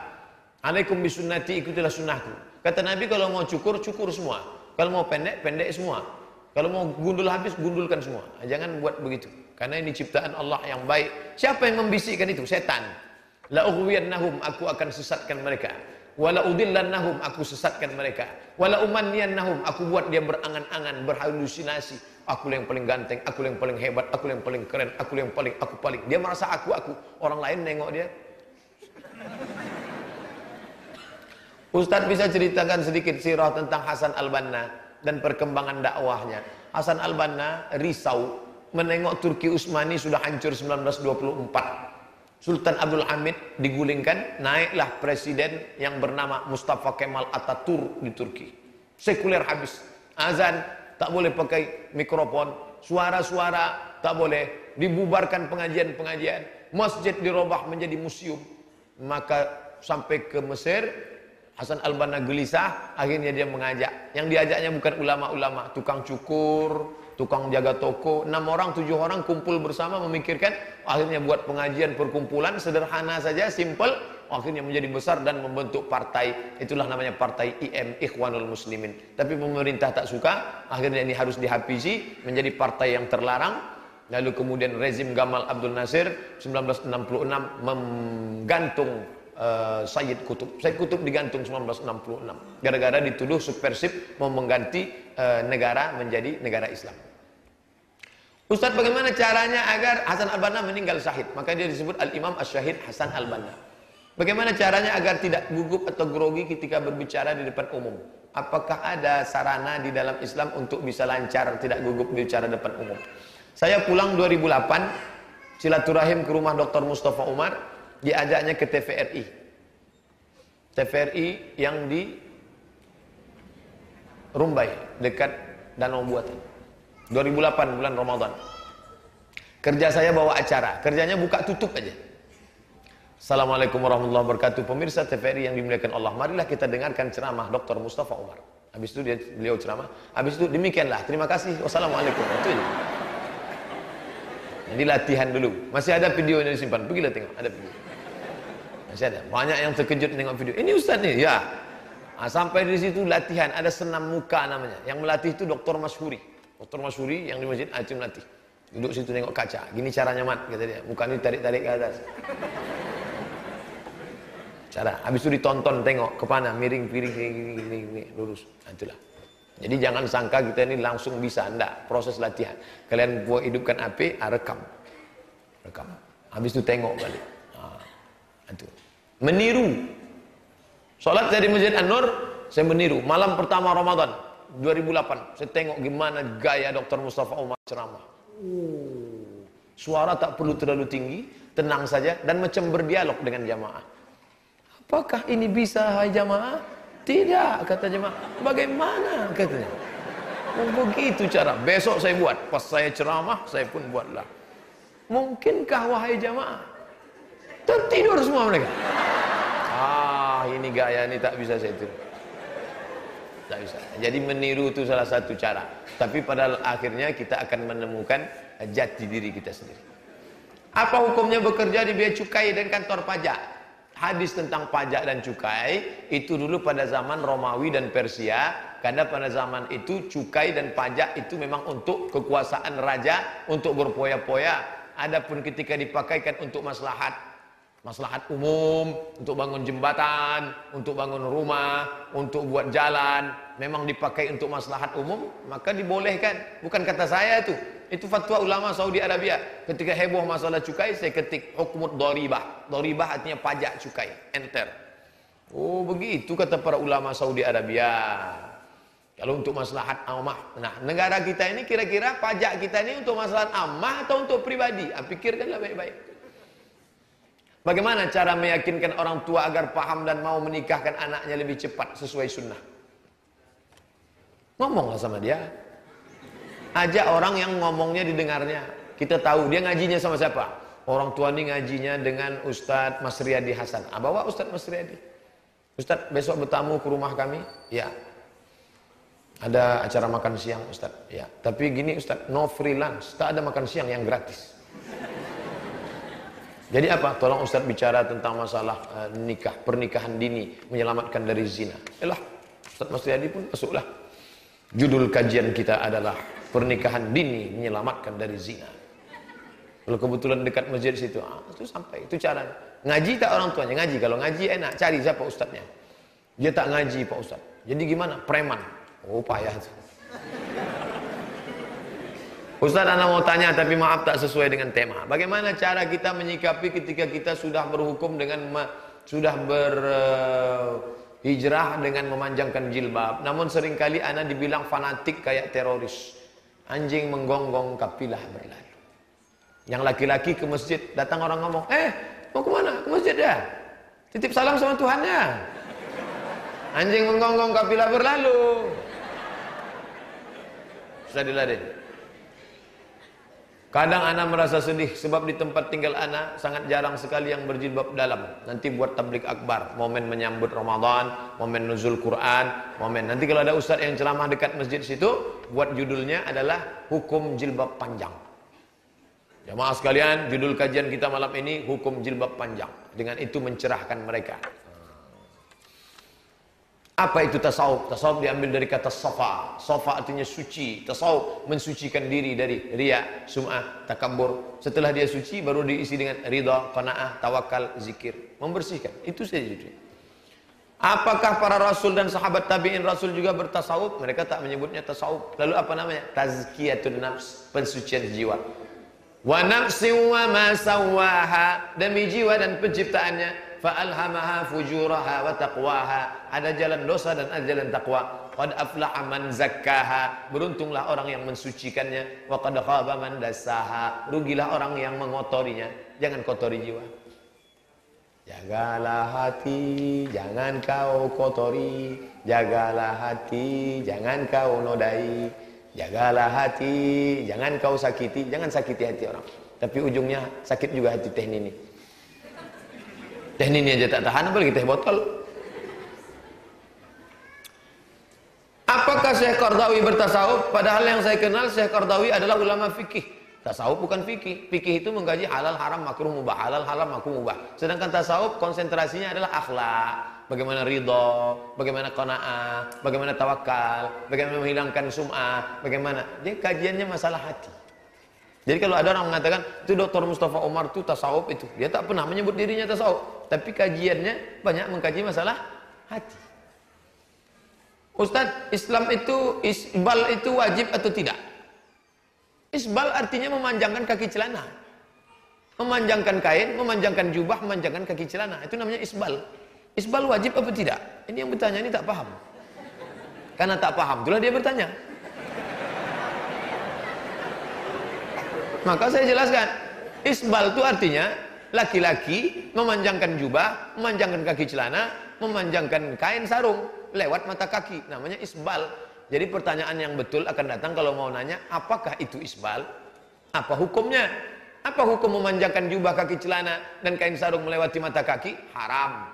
Alaikum bisunnati ikutilah sunnahku. Kata Nabi kalau mau cukur, cukur semua. Kalau mau pendek, pendek semua. Kalau mau gundul habis, gundulkan semua. Jangan buat begitu. Karena ini ciptaan Allah yang baik. Siapa yang membisikkan itu? Setan. La ughwiyannahum, aku akan sesatkan mereka. Wala udillannahum, aku sesatkan mereka. Wala umanniyannahum, aku buat dia berangan-angan, berhalusinasi. Aku yang paling ganteng, aku yang paling hebat, aku yang paling keren, aku yang paling, aku paling. Dia merasa aku, aku. Orang lain nengok dia. Ustadz bisa ceritakan sedikit sirah tentang Hasan Al-Banna dan perkembangan dakwahnya. Hasan Al-Banna risau menengok Turki Utsmani sudah hancur 1924. Sultan Abdul Hamid digulingkan, naiklah presiden yang bernama Mustafa Kemal Ataturk di Turki. Sekuler habis. Azan tak boleh pakai mikrofon, suara-suara tak boleh, dibubarkan pengajian-pengajian, masjid dirubah menjadi museum. Maka sampai ke Mesir Hasan al-Banna gelisah, akhirnya dia mengajak. Yang diajaknya bukan ulama-ulama, tukang cukur, tukang jaga toko. Enam orang, tujuh orang kumpul bersama memikirkan, akhirnya buat pengajian perkumpulan, sederhana saja, simple, akhirnya menjadi besar dan membentuk partai. Itulah namanya partai IM, Ikhwanul Muslimin. Tapi pemerintah tak suka, akhirnya ini harus dihabisi, menjadi partai yang terlarang. Lalu kemudian rezim Gamal Abdul Nasir 1966 menggantung uh, Sayyid Kutub. Sayyid Kutub digantung 1966 gara-gara dituduh subversif mau mengganti uh, negara menjadi negara Islam. Ustaz bagaimana caranya agar Hasan Al-Banna meninggal syahid? Maka dia disebut Al-Imam Asy-Syahid Hasan Al-Banna. Bagaimana caranya agar tidak gugup atau grogi ketika berbicara di depan umum? Apakah ada sarana di dalam Islam untuk bisa lancar tidak gugup berbicara di depan umum? Saya pulang 2008 silaturahim ke rumah Dr. Mustafa Umar diajaknya ke TVRI. TVRI yang di Rumbai dekat Danau Buatan. 2008 bulan Ramadan. Kerja saya bawa acara, kerjanya buka tutup aja. Assalamualaikum warahmatullahi wabarakatuh. Pemirsa TVRI yang dimuliakan Allah, marilah kita dengarkan ceramah Dr. Mustafa Umar. Habis itu dia beliau ceramah. Habis itu demikianlah. Terima kasih. Wassalamualaikum. Itu. Jadi latihan dulu. Masih ada video yang disimpan. Pergilah tengok. Ada video. Masih ada. Banyak yang terkejut tengok video. Ini Ustaz nih. Ya. Nah, sampai di situ latihan. Ada senam muka namanya. Yang melatih itu Dr. Masyuri. Dr. Masyuri yang di masjid ah, itu melatih. Duduk situ tengok kaca. Gini caranya mat. Kata dia. Muka ini tarik-tarik ke atas. Cara. Habis itu ditonton, tengok ke mana, miring, piring, miring, miring, miring, lurus. Nah, itulah. Jadi jangan sangka kita ini langsung bisa, enggak. Proses latihan. Kalian buat hidupkan api, ah, rekam. Rekam. Habis itu tengok balik. Nah, itu. Meniru. Salat di Masjid An-Nur, saya meniru. Malam pertama Ramadan 2008, saya tengok gimana gaya Dr. Mustafa Umar ceramah. Oh, suara tak perlu terlalu tinggi, tenang saja dan macam berdialog dengan jamaah. Apakah ini bisa hai jamaah? Tidak, kata jemaah. Bagaimana katanya? Oh, begitu cara. Besok saya buat. Pas saya ceramah, saya pun buatlah. Mungkinkah wahai jamaah? Tertidur semua mereka. Ah, ini gaya ini tak bisa saya tiru. Tak bisa. Jadi meniru itu salah satu cara. Tapi pada akhirnya kita akan menemukan jati diri kita sendiri. Apa hukumnya bekerja di bea cukai dan kantor pajak? Hadis tentang pajak dan cukai itu dulu pada zaman Romawi dan Persia. Karena pada zaman itu cukai dan pajak itu memang untuk kekuasaan raja untuk berpoya-poya. Adapun ketika dipakaikan untuk maslahat maslahat umum untuk bangun jembatan untuk bangun rumah untuk buat jalan memang dipakai untuk maslahat umum maka dibolehkan. Bukan kata saya itu itu fatwa ulama Saudi Arabia. Ketika heboh masalah cukai, saya ketik hukum doribah. Doribah artinya pajak cukai. Enter. Oh begitu kata para ulama Saudi Arabia. Kalau untuk maslahat ammah. Nah negara kita ini kira-kira pajak kita ini untuk maslahat ammah atau untuk pribadi? Ah, pikirkanlah baik-baik. Bagaimana cara meyakinkan orang tua agar paham dan mau menikahkan anaknya lebih cepat sesuai sunnah? Ngomonglah sama dia. Ajak orang yang ngomongnya didengarnya. Kita tahu dia ngajinya sama siapa? Orang tua ini ngajinya dengan Ustadz Mas Riyadi Hasan. Ah, bawa Ustadz Mas Riyadi. Ustadz besok bertamu ke rumah kami? Ya. Ada acara makan siang Ustadz? Ya. Tapi gini Ustadz, no freelance. Tak ada makan siang yang gratis. Jadi apa? Tolong Ustadz bicara tentang masalah uh, nikah, pernikahan dini, menyelamatkan dari zina. Elah, Ustadz Mas Riyadi pun masuklah. Judul kajian kita adalah pernikahan dini menyelamatkan dari zina. Kalau kebetulan dekat masjid situ, ah, itu sampai. Itu cara. Ngaji tak orang tuanya? Ngaji. Kalau ngaji enak, cari siapa ustadznya. Dia tak ngaji Pak Ustaz. Jadi gimana? Preman. Oh payah itu. Ustaz Anda mau tanya tapi maaf tak sesuai dengan tema. Bagaimana cara kita menyikapi ketika kita sudah berhukum dengan sudah berhijrah dengan memanjangkan jilbab. Namun sering kali Anda dibilang fanatik kayak teroris. Anjing menggonggong kapilah berlalu. Yang laki-laki ke masjid, datang orang ngomong, eh mau ke mana? Ke masjid ya? Titip salam sama Tuhannya. Anjing menggonggong kapilah berlalu. Sudah diladeni. Kadang anak merasa sedih sebab di tempat tinggal anak sangat jarang sekali yang berjilbab dalam. Nanti buat tablik akbar, momen menyambut Ramadan, momen nuzul Quran, momen. Nanti kalau ada ustaz yang ceramah dekat masjid situ, buat judulnya adalah hukum jilbab panjang. Jamaah sekalian, judul kajian kita malam ini hukum jilbab panjang. Dengan itu mencerahkan mereka. Apa itu tasawuf? Tasawuf diambil dari kata safa. Safa artinya suci. Tasawuf mensucikan diri dari ria, sum'ah, takabur. Setelah dia suci baru diisi dengan ridha, qanaah, tawakal, zikir. Membersihkan. Itu saja judulnya. Apakah para rasul dan sahabat tabi'in rasul juga bertasawuf? Mereka tak menyebutnya tasawuf. Lalu apa namanya? Tazkiyatun nafs, pensucian jiwa. Wa nafsin wa ma sawaha, demi jiwa dan penciptaannya fa'alhamaha fujuraha wa taqwaha ada jalan dosa dan ada jalan takwa qad aflaha man zakkaha beruntunglah orang yang mensucikannya wa qad khaba man dassaha rugilah orang yang mengotorinya jangan kotori jiwa Jagalah hati, jangan kau kotori. Jagalah hati, jangan kau nodai. Jagalah hati, jangan kau sakiti. Jangan sakiti hati orang. Tapi ujungnya sakit juga hati teh ini. Teh ini aja tak tahan apalagi teh botol. Apakah Syekh Qardawi bertasawuf? Padahal yang saya kenal Syekh Qardawi adalah ulama fikih. Tasawuf bukan fikih. Fikih itu mengkaji halal, haram, makruh, mubah. Halal, haram, makruh, mubah. Sedangkan tasawuf konsentrasinya adalah akhlak. Bagaimana ridho, bagaimana qanaah, bagaimana tawakal, bagaimana menghilangkan sum'ah, bagaimana. Dia kajiannya masalah hati. Jadi kalau ada orang mengatakan itu Dr. Mustafa Omar itu tasawuf itu, dia tak pernah menyebut dirinya tasawuf. Tapi kajiannya banyak mengkaji masalah hati. Ustaz, Islam itu isbal itu wajib atau tidak? Isbal artinya memanjangkan kaki celana. Memanjangkan kain, memanjangkan jubah, memanjangkan kaki celana. Itu namanya isbal. Isbal wajib apa tidak? Ini yang bertanya ini tak paham. Karena tak paham, itulah dia bertanya. Maka saya jelaskan, isbal itu artinya laki-laki memanjangkan jubah, memanjangkan kaki celana, memanjangkan kain sarung lewat mata kaki. Namanya isbal. Jadi pertanyaan yang betul akan datang kalau mau nanya, apakah itu isbal? Apa hukumnya? Apa hukum memanjangkan jubah kaki celana dan kain sarung melewati mata kaki? Haram.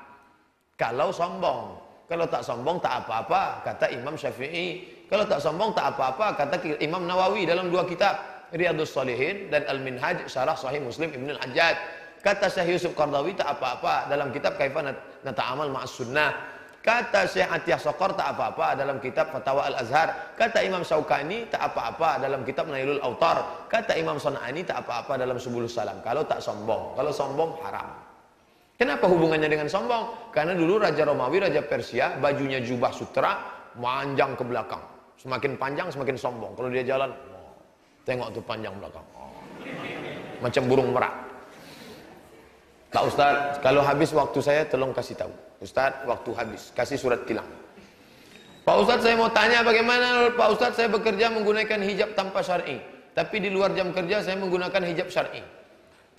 Kalau sombong. Kalau tak sombong tak apa-apa, kata Imam Syafi'i. Kalau tak sombong tak apa-apa, kata Imam Nawawi dalam dua kitab. Riyadus Salihin dan Al-Minhaj Syarah Sahih Muslim Ibn Al-Hajjaj. Kata Syekh Yusuf Qardawi tak apa-apa dalam kitab Kaifan Nata'amal Ma'as Sunnah. Kata Syekh Atiyah Sokor tak apa-apa dalam kitab Fatwa Al-Azhar. Kata Imam Syaukani tak apa-apa dalam kitab Nailul Autar. Kata Imam Sona'ani tak apa-apa dalam Subul Salam. Kalau tak sombong. Kalau sombong haram. Kenapa hubungannya dengan sombong? Karena dulu Raja Romawi, Raja Persia, bajunya jubah sutra, manjang ke belakang. Semakin panjang, semakin sombong. Kalau dia jalan, tengok tuh panjang belakang. Oh. Macam burung merak. Pak Ustaz, kalau habis waktu saya tolong kasih tahu. Ustaz, waktu habis. Kasih surat tilang. Pak Ustaz, saya mau tanya bagaimana Pak Ustaz saya bekerja menggunakan hijab tanpa syar'i. Tapi di luar jam kerja saya menggunakan hijab syar'i.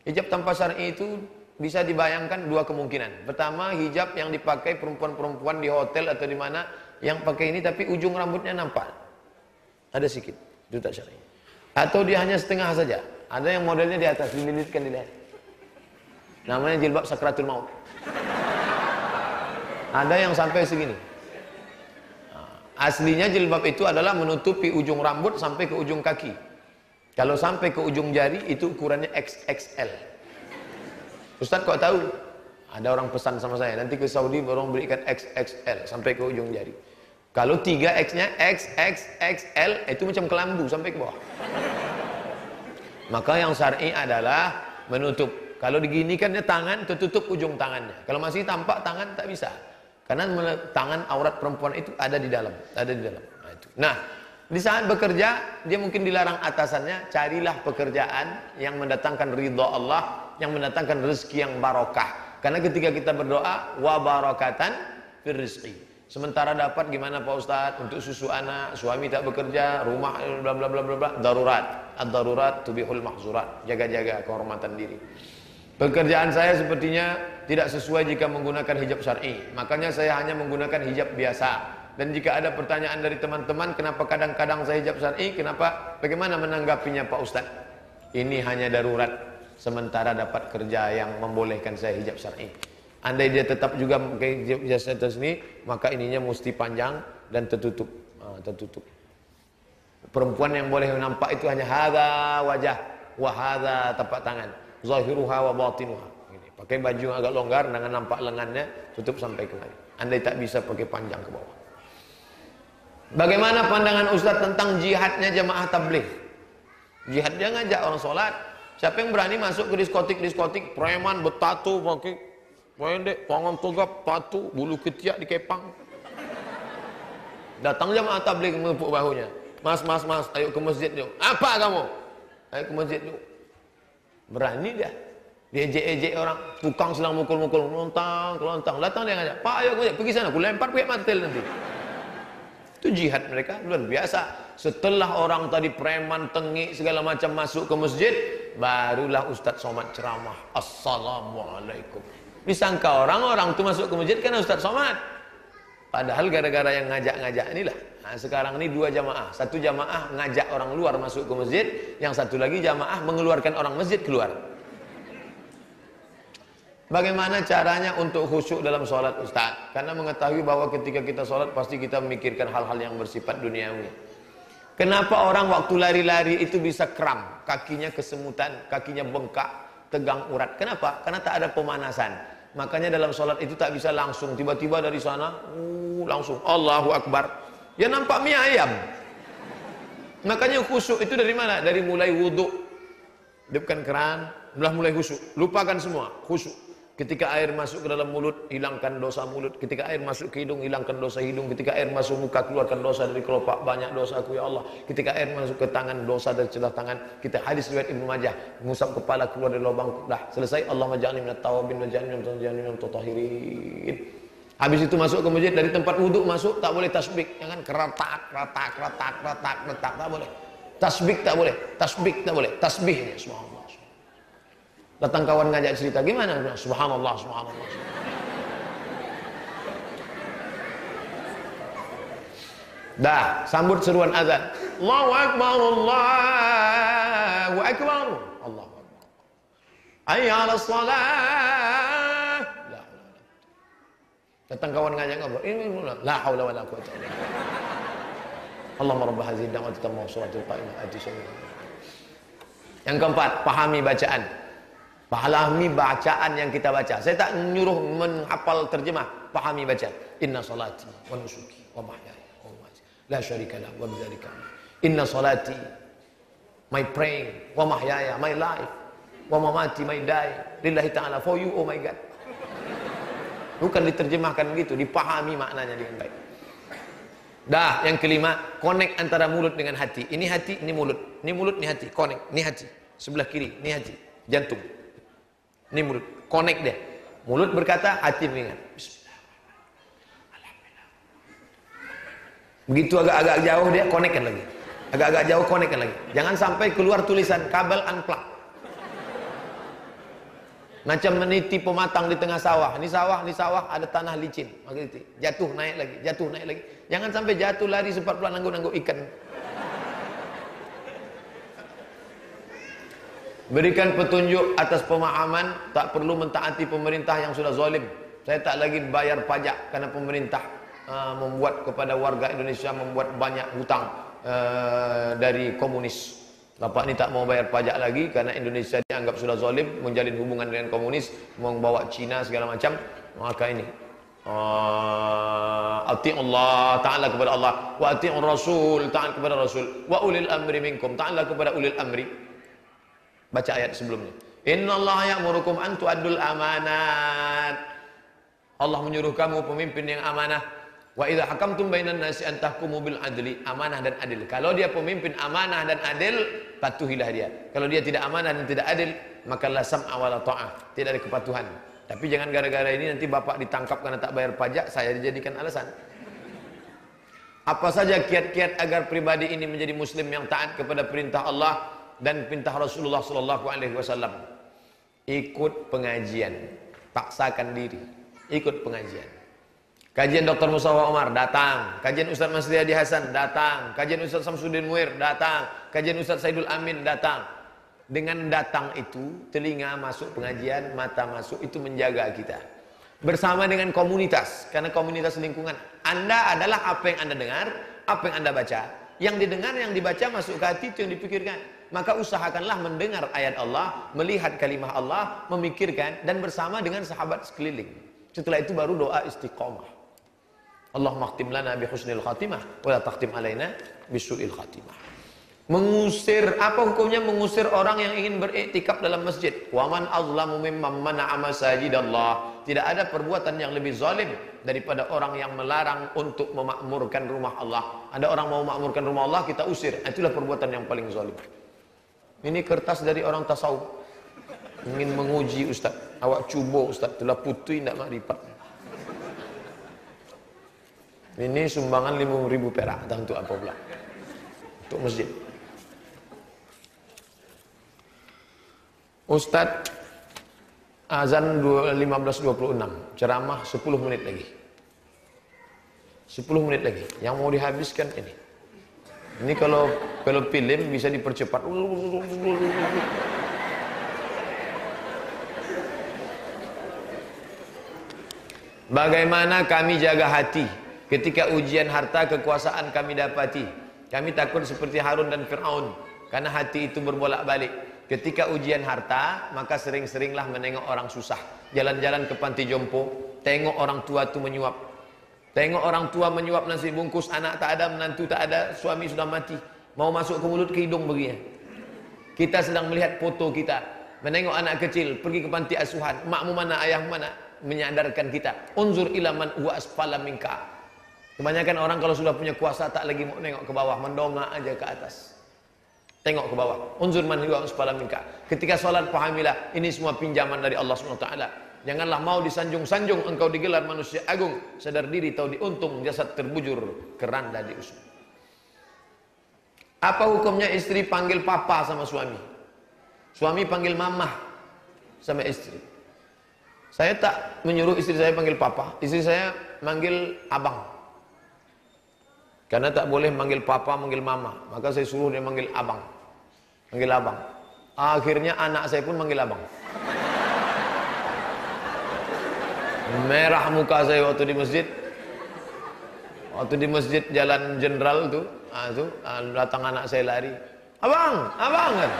Hijab tanpa syar'i itu bisa dibayangkan dua kemungkinan. Pertama, hijab yang dipakai perempuan-perempuan di hotel atau di mana yang pakai ini tapi ujung rambutnya nampak. Ada sedikit, itu tak syar'i. Atau dia hanya setengah saja. Ada yang modelnya di atas, dililitkan di leher. Namanya jilbab sakratul maut. Ada yang sampai segini. Aslinya jilbab itu adalah menutupi ujung rambut sampai ke ujung kaki. Kalau sampai ke ujung jari itu ukurannya XXL. Ustaz kok tahu? Ada orang pesan sama saya, nanti ke Saudi baru berikan XXL sampai ke ujung jari. Kalau 3X-nya XXXL itu macam kelambu sampai ke bawah. Maka yang syar'i adalah menutup. Kalau diginikannya tangan tertutup ujung tangannya. Kalau masih tampak tangan tak bisa. Karena tangan aurat perempuan itu ada di dalam, ada di dalam. Nah, itu. nah di saat bekerja, dia mungkin dilarang atasannya, carilah pekerjaan yang mendatangkan ridho Allah, yang mendatangkan rezeki yang barokah. Karena ketika kita berdoa, wa barokatan fir. Sementara dapat gimana Pak Ustadz untuk susu anak, suami tak bekerja, rumah bla bla bla bla bla, darurat. Ad-darurat tubihul mahzurat. Jaga-jaga kehormatan diri. Pekerjaan saya sepertinya tidak sesuai jika menggunakan hijab syar'i. Makanya saya hanya menggunakan hijab biasa. Dan jika ada pertanyaan dari teman-teman, kenapa kadang-kadang saya hijab syar'i? Kenapa? Bagaimana menanggapinya Pak Ustaz? Ini hanya darurat. Sementara dapat kerja yang membolehkan saya hijab syar'i. Andai dia tetap juga memakai hijab jasa ini, maka ininya mesti panjang dan tertutup. Ah, tertutup. Perempuan yang boleh nampak itu hanya hadha wajah, wahada tapak tangan zahiruha wa batinuha. Ini, pakai baju yang agak longgar dengan nampak lengannya tutup sampai kemari. Andai tak bisa pakai panjang ke bawah. Bagaimana pandangan Ustaz tentang jihadnya jemaah tabligh? Jihad dia ngajak orang sholat. Siapa yang berani masuk ke diskotik-diskotik, preman bertatu pakai pendek, pangan tegap, tatu, bulu ketiak dikepang. Datang jemaah tabligh menepuk bahunya. Mas, mas, mas, ayo ke masjid yuk. Apa kamu? Ayo ke masjid yuk. Berani dia. Dia ejek-ejek orang, tukang selang mukul-mukul, melontang, kelontang. Datang dia ngajak, Pak ayo ngajak, pergi sana, aku lempar pakai mantel nanti. Itu jihad mereka luar biasa. Setelah orang tadi preman, tengik, segala macam masuk ke masjid, barulah Ustadz Somad ceramah. Assalamualaikum. Disangka orang-orang itu masuk ke masjid karena Ustadz Somad. Padahal gara-gara yang ngajak-ngajak inilah. Nah, sekarang ini dua jamaah. Satu jamaah ngajak orang luar masuk ke masjid. Yang satu lagi jamaah mengeluarkan orang masjid keluar. Bagaimana caranya untuk khusyuk dalam sholat Ustaz? Karena mengetahui bahwa ketika kita sholat pasti kita memikirkan hal-hal yang bersifat duniawi. Kenapa orang waktu lari-lari itu bisa kram? Kakinya kesemutan, kakinya bengkak, tegang urat. Kenapa? Karena tak ada pemanasan. Makanya dalam sholat itu tak bisa langsung. Tiba-tiba dari sana, uh, langsung Allahu Akbar. Ya nampak mie ayam. Makanya khusyuk itu dari mana? Dari mulai wudhu. Hidupkan keran, udah mulai khusyuk. Lupakan semua, khusyuk. Ketika air masuk ke dalam mulut, hilangkan dosa mulut. Ketika air masuk ke hidung, hilangkan dosa hidung. Ketika air masuk muka, keluarkan dosa dari kelopak. Banyak dosa aku ya Allah. Ketika air masuk ke tangan, dosa dari celah tangan. Kita hadis riwayat Ibnu Majah, mengusap kepala keluar dari lubang. Dah selesai. Allah majani minat tawabin wa ja'alni minat tatahirin. Habis itu masuk ke masjid dari tempat wudhu masuk tak boleh tasbih. Jangan keratak, keratak, keratak, keratak, keratak tak boleh. Tasbih tak boleh. Tasbih tak boleh. Tasbihnya semua. Datang kawan ngajak cerita, gimana? Subhanallah, subhanallah. Dah, sambut seruan azan. Allahu Akbar, Allahu Akbar. Allah Akbar. Ayya ala salat. Datang kawan ngajak ngobrol. Ini la haula wala quwata illa billah. Allahumma rabb hadhihi da'wati tamma salatul qa'imah ati Yang keempat, pahami bacaan. Pahami bacaan yang kita baca. Saya tak menyuruh menghafal terjemah. Pahami baca. Inna salati wa nusuki wa mahyaya wa mamati. La syarika lah wa bidzalika. Inna salati my praying wa mahyaya my life wa mamati my die lillahi ta'ala for you oh my God. Bukan diterjemahkan begitu, dipahami maknanya dengan baik. Dah, yang kelima, connect antara mulut dengan hati. Ini hati, ini mulut. Ini mulut, ini hati. Connect, ini hati. Sebelah kiri, ini hati. Jantung. Ini mulut. Connect dia. Mulut berkata, hati mengingat. Begitu agak-agak jauh dia connectkan lagi. Agak-agak jauh connectkan lagi. Jangan sampai keluar tulisan kabel unplug. Macam meniti pematang di tengah sawah. Ini sawah, ini sawah ada tanah licin. Jatuh naik lagi, jatuh naik lagi. Jangan sampai jatuh lari sempat pula nanggung-nanggung ikan. Berikan petunjuk atas pemahaman tak perlu mentaati pemerintah yang sudah zalim. Saya tak lagi bayar pajak karena pemerintah uh, membuat kepada warga Indonesia membuat banyak hutang uh, dari komunis. Bapak ni tak mau bayar pajak lagi karena Indonesia dianggap sudah zalim, menjalin hubungan dengan komunis, membawa Cina segala macam. Maka ini uh, ati Allah taala kepada Allah wa ati Rasul taala kepada Rasul wa ulil amri minkum taala kepada ulil amri Baca ayat sebelumnya. Inna Allah ya'murukum an tu'addul amanat. Allah menyuruh kamu pemimpin yang amanah. Wa idza hakamtum bainan nasi an tahkumu bil adli, amanah dan adil. Kalau dia pemimpin amanah dan adil, patuhilah dia. Kalau dia tidak amanah dan tidak adil, maka la sam'a wa la ta'ah. Tidak ada kepatuhan. Tapi jangan gara-gara ini nanti bapak ditangkap karena tak bayar pajak, saya dijadikan alasan. Apa saja kiat-kiat agar pribadi ini menjadi muslim yang taat kepada perintah Allah dan perintah Rasulullah sallallahu alaihi wasallam. Ikut pengajian, paksakan diri, ikut pengajian. Kajian Dr. Musawa Umar datang, kajian Ustaz Masri Hadi Hasan datang, kajian Ustaz Samsudin Muir datang, kajian Ustaz Saidul Amin datang. Dengan datang itu, telinga masuk pengajian, mata masuk itu menjaga kita. Bersama dengan komunitas, karena komunitas lingkungan. Anda adalah apa yang Anda dengar, apa yang Anda baca. Yang didengar, yang dibaca masuk ke hati itu yang dipikirkan maka usahakanlah mendengar ayat Allah, melihat kalimah Allah, memikirkan dan bersama dengan sahabat sekeliling. Setelah itu baru doa istiqomah. Allah maktim lana bi husnil khatimah wa la taqtim alaina bisuil khatimah. Mengusir apa hukumnya mengusir orang yang ingin beriktikaf dalam masjid? Waman azlamu mimman mana'a masajidallah. Tidak ada perbuatan yang lebih zalim daripada orang yang melarang untuk memakmurkan rumah Allah. Ada orang mau memakmurkan rumah Allah kita usir. Itulah perbuatan yang paling zalim. Ini kertas dari orang tasawuf. Ingin menguji ustaz. Awak cuba ustaz. Telah putih tidak makrifat. Ini sumbangan lima ribu perak. Tak untuk apa pula. Untuk masjid. Ustaz azan 15.26 ceramah 10 menit lagi 10 menit lagi yang mau dihabiskan ini ini kalau kalau film bisa dipercepat. Bagaimana kami jaga hati ketika ujian harta kekuasaan kami dapati. Kami takut seperti Harun dan Fir'aun karena hati itu berbolak-balik. Ketika ujian harta, maka sering-seringlah menengok orang susah. Jalan-jalan ke panti jompo, tengok orang tua itu menyuap. Tengok orang tua menyuap nasi bungkus, anak tak ada, menantu tak ada, suami sudah mati. Mau masuk ke mulut, ke hidung begini. Kita sedang melihat foto kita. menengok anak kecil pergi ke panti asuhan, makmu mana, ayah mana, menyadarkan kita. Unzur ilaman huwa asfala minka. Kebanyakan orang kalau sudah punya kuasa tak lagi mau nengok ke bawah, mendongak aja ke atas. Tengok ke bawah. Unzur man huwa asfala minka. Ketika salat pahamilah ini semua pinjaman dari Allah Subhanahu wa taala. Janganlah mau disanjung-sanjung engkau digelar manusia agung, sadar diri tahu diuntung jasad terbujur keranda diusung. Apa hukumnya istri panggil papa sama suami? Suami panggil mama sama istri. Saya tak menyuruh istri saya panggil papa, istri saya manggil abang. Karena tak boleh manggil papa, manggil mama. Maka saya suruh dia manggil abang. Manggil abang. Akhirnya anak saya pun manggil abang. Merah muka saya waktu di masjid. Waktu di masjid Jalan Jenderal tu, ah tu ah, datang anak saya lari. Abang, abang kan.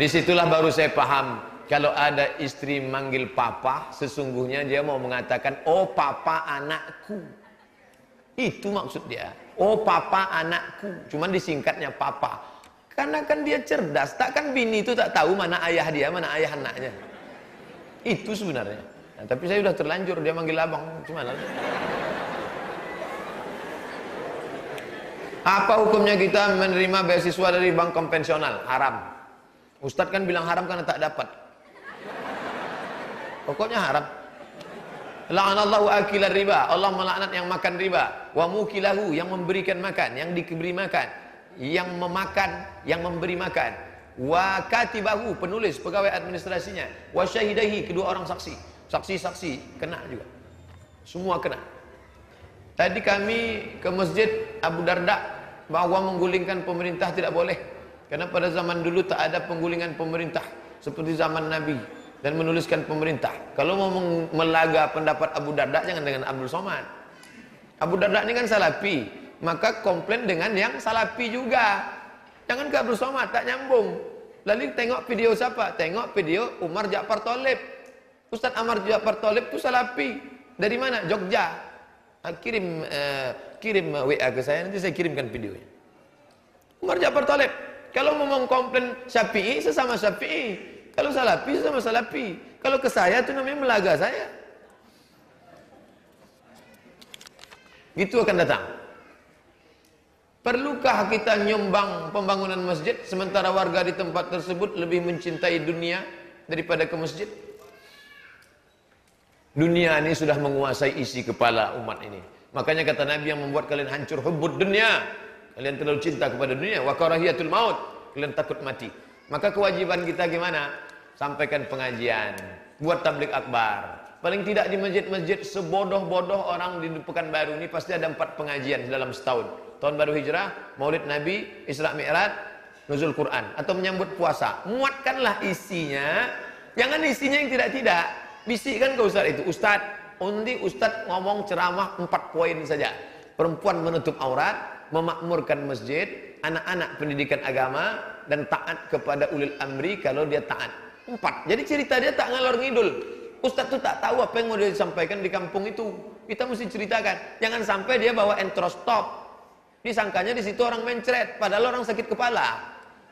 Di situlah baru saya paham kalau ada istri manggil papa, sesungguhnya dia mau mengatakan, oh papa anakku. Itu maksud dia. Oh papa anakku. Cuman disingkatnya papa. Karena kan dia cerdas, takkan bini itu tak tahu mana ayah dia, mana ayah anaknya. Itu sebenarnya. Nah, tapi saya sudah terlanjur dia manggil abang, gimana? Apa hukumnya kita menerima beasiswa dari bank konvensional? Haram. Ustadz kan bilang haram karena tak dapat. Pokoknya haram. La'anallahu akilar riba. Allah melaknat yang makan riba. Wa mukilahu yang memberikan makan, yang diberi makan yang memakan, yang memberi makan. Wa katibahu penulis pegawai administrasinya. Wa syahidahi kedua orang saksi. Saksi-saksi kena juga. Semua kena. Tadi kami ke masjid Abu Darda bahwa menggulingkan pemerintah tidak boleh. Karena pada zaman dulu tak ada penggulingan pemerintah seperti zaman Nabi dan menuliskan pemerintah. Kalau mau melaga pendapat Abu Darda jangan dengan Abdul Somad. Abu Darda ini kan salafi, maka komplain dengan yang salafi juga. Jangan ke Abdul Somad, tak nyambung. Lalu tengok video siapa? Tengok video Umar Ja'far Tolib. Ustaz Umar Ja'far Tolib itu salafi. Dari mana? Jogja. Ah, kirim uh, kirim WA ke saya nanti saya kirimkan videonya. Umar Ja'far Tolib. Kalau mau komplain Syafi'i sesama Syafi'i. Kalau Salafi sesama Salafi. Kalau ke saya itu namanya melaga saya. Gitu akan datang. Perlukah kita nyumbang pembangunan masjid sementara warga di tempat tersebut lebih mencintai dunia daripada ke masjid? Dunia ini sudah menguasai isi kepala umat ini. Makanya kata Nabi yang membuat kalian hancur hubbud dunia. Kalian terlalu cinta kepada dunia. Wa karahiyatul maut. Kalian takut mati. Maka kewajiban kita gimana? Sampaikan pengajian. Buat tablik akbar. Paling tidak di masjid-masjid sebodoh-bodoh orang di Pekanbaru ini pasti ada empat pengajian dalam setahun tahun baru hijrah, maulid Nabi, Isra Mi'raj, nuzul Quran atau menyambut puasa. Muatkanlah isinya, jangan isinya yang tidak-tidak. Bisikkan ke ustaz itu, ustaz, undi ustaz ngomong ceramah empat poin saja. Perempuan menutup aurat, memakmurkan masjid, anak-anak pendidikan agama dan taat kepada ulil amri kalau dia taat. Empat. Jadi cerita dia tak ngalor ngidul. Ustaz tuh tak tahu apa yang mau dia sampaikan di kampung itu. Kita mesti ceritakan. Jangan sampai dia bawa entrostop Disangkanya di situ orang mencret, padahal orang sakit kepala.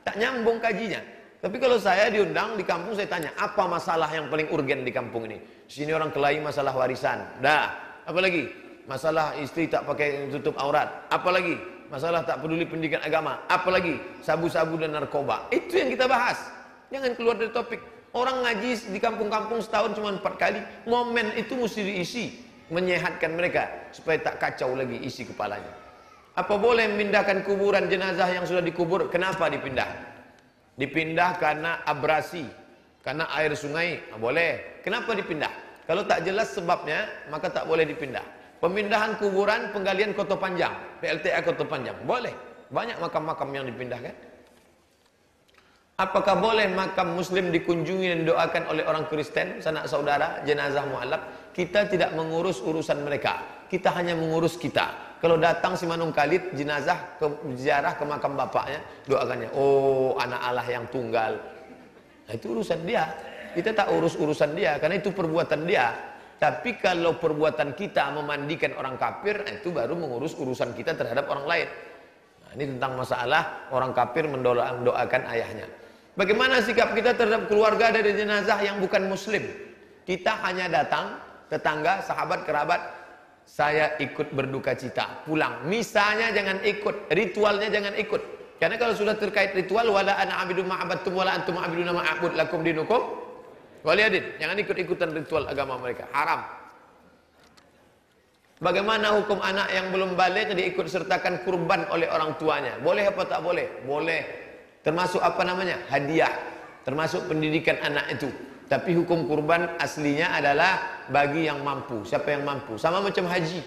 Tak nyambung kajinya. Tapi kalau saya diundang di kampung saya tanya, apa masalah yang paling urgen di kampung ini? Sini orang kelahi masalah warisan. Dah. Apalagi? Masalah istri tak pakai tutup aurat. Apalagi? Masalah tak peduli pendidikan agama. Apalagi? Sabu-sabu dan narkoba. Itu yang kita bahas. Jangan keluar dari topik. Orang ngaji di kampung-kampung setahun cuma empat kali. Momen itu mesti diisi. Menyehatkan mereka. Supaya tak kacau lagi isi kepalanya. Apa boleh memindahkan kuburan jenazah yang sudah dikubur? Kenapa dipindah? Dipindah karena abrasi, karena air sungai. Nah, boleh. Kenapa dipindah? Kalau tak jelas sebabnya, maka tak boleh dipindah. Pemindahan kuburan penggalian Kota Panjang, PLTA Kota Panjang. Boleh. Banyak makam-makam yang dipindahkan. Apakah boleh makam muslim dikunjungi dan doakan oleh orang Kristen, sanak saudara, jenazah mu'alaf? Kita tidak mengurus urusan mereka. Kita hanya mengurus kita. Kalau datang si Manung Khalid jenazah ke ziarah ke makam bapaknya, doakannya, oh anak Allah yang tunggal. Nah, itu urusan dia. Kita tak urus urusan dia karena itu perbuatan dia. Tapi kalau perbuatan kita memandikan orang kafir, nah, itu baru mengurus urusan kita terhadap orang lain. Nah, ini tentang masalah orang kafir mendoakan ayahnya. Bagaimana sikap kita terhadap keluarga dari jenazah yang bukan muslim? Kita hanya datang, tetangga, sahabat, kerabat, saya ikut berduka cita, pulang. Misalnya jangan ikut, ritualnya jangan ikut. Karena kalau sudah terkait ritual, wala ana abidu ma'abattum wala antum abiduna ma'abud lakum dinukum. Waliyadin, jangan ikut-ikutan ritual agama mereka, haram. Bagaimana hukum anak yang belum balik diikut sertakan kurban oleh orang tuanya? Boleh apa tak boleh? Boleh. Termasuk apa namanya? Hadiah. Termasuk pendidikan anak itu. Tapi hukum kurban aslinya adalah bagi yang mampu. Siapa yang mampu? Sama macam haji.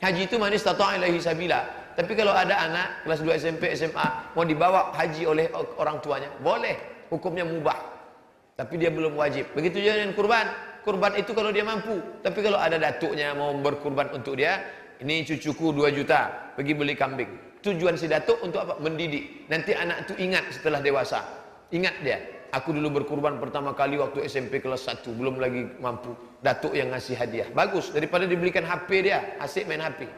Haji itu manis tata'a ilahi sabila. Tapi kalau ada anak kelas 2 SMP, SMA mau dibawa haji oleh orang tuanya, boleh. Hukumnya mubah. Tapi dia belum wajib. Begitu juga dengan kurban. Kurban itu kalau dia mampu. Tapi kalau ada datuknya mau berkurban untuk dia, ini cucuku 2 juta, pergi beli kambing. Tujuan si datuk untuk apa? Mendidik. Nanti anak itu ingat setelah dewasa. Ingat dia. Aku dulu berkurban pertama kali waktu SMP kelas 1. Belum lagi mampu. Datuk yang ngasih hadiah. Bagus. Daripada dibelikan HP dia. Asik main HP.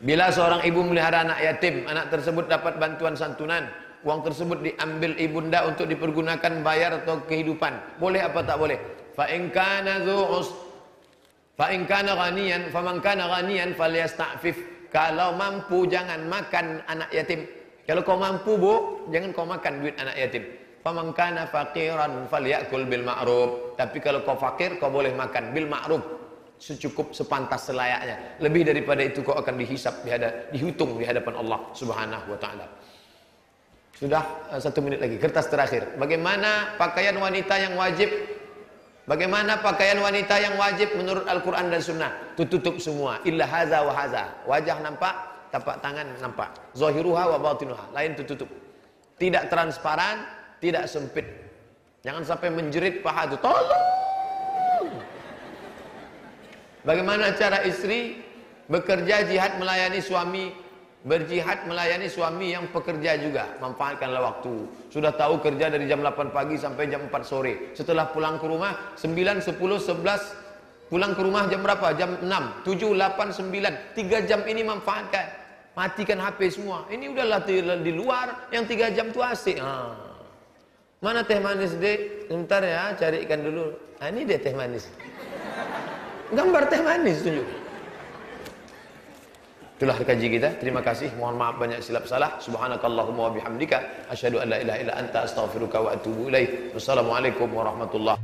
Bila seorang ibu melihara anak yatim. Anak tersebut dapat bantuan santunan. Uang tersebut diambil ibunda untuk dipergunakan bayar atau kehidupan. Boleh apa tak boleh? Fa'in kana zu'us. Fa'in kana ghaniyan. Faman kana ghaniyan falyasta'fif. Kalau mampu jangan makan anak yatim. Kalau kau mampu bu, jangan kau makan duit anak yatim. Faman kana faqiran falyakul bil ma'ruf. Tapi kalau kau fakir, kau boleh makan bil ma'ruf. Secukup sepantas selayaknya. Lebih daripada itu kau akan dihisap, dihadap, dihitung di hadapan Allah Subhanahu wa taala. Sudah uh, satu menit lagi. Kertas terakhir. Bagaimana pakaian wanita yang wajib Bagaimana pakaian wanita yang wajib menurut Al-Quran dan Sunnah? Tutup semua. Illa haza wa haza. Wajah nampak, tapak tangan nampak. Zahiruha wa batinuha. Lain tutup. Tidak transparan, tidak sempit. Jangan sampai menjerit paha itu. Tolong! Bagaimana cara istri bekerja jihad melayani suami Berjihad melayani suami yang pekerja juga. Manfaatkanlah waktu. Sudah tahu kerja dari jam 8 pagi sampai jam 4 sore. Setelah pulang ke rumah 9, 10, 11 Pulang ke rumah jam berapa? Jam 6, 7, 8, 9 3 jam ini manfaatkan. Matikan HP semua. Ini udahlah di luar Yang 3 jam itu asik. Ha. Mana teh manis dek? Sebentar ya carikan dulu. Ha, Ini dia teh manis. Gambar teh manis tunjuk Itulah kaji kita. Terima kasih. Mohon maaf banyak silap salah. Subhanakallahumma wa bihamdika asyhadu an la ilaha illa anta astaghfiruka wa atubu ilaik. Wassalamualaikum warahmatullahi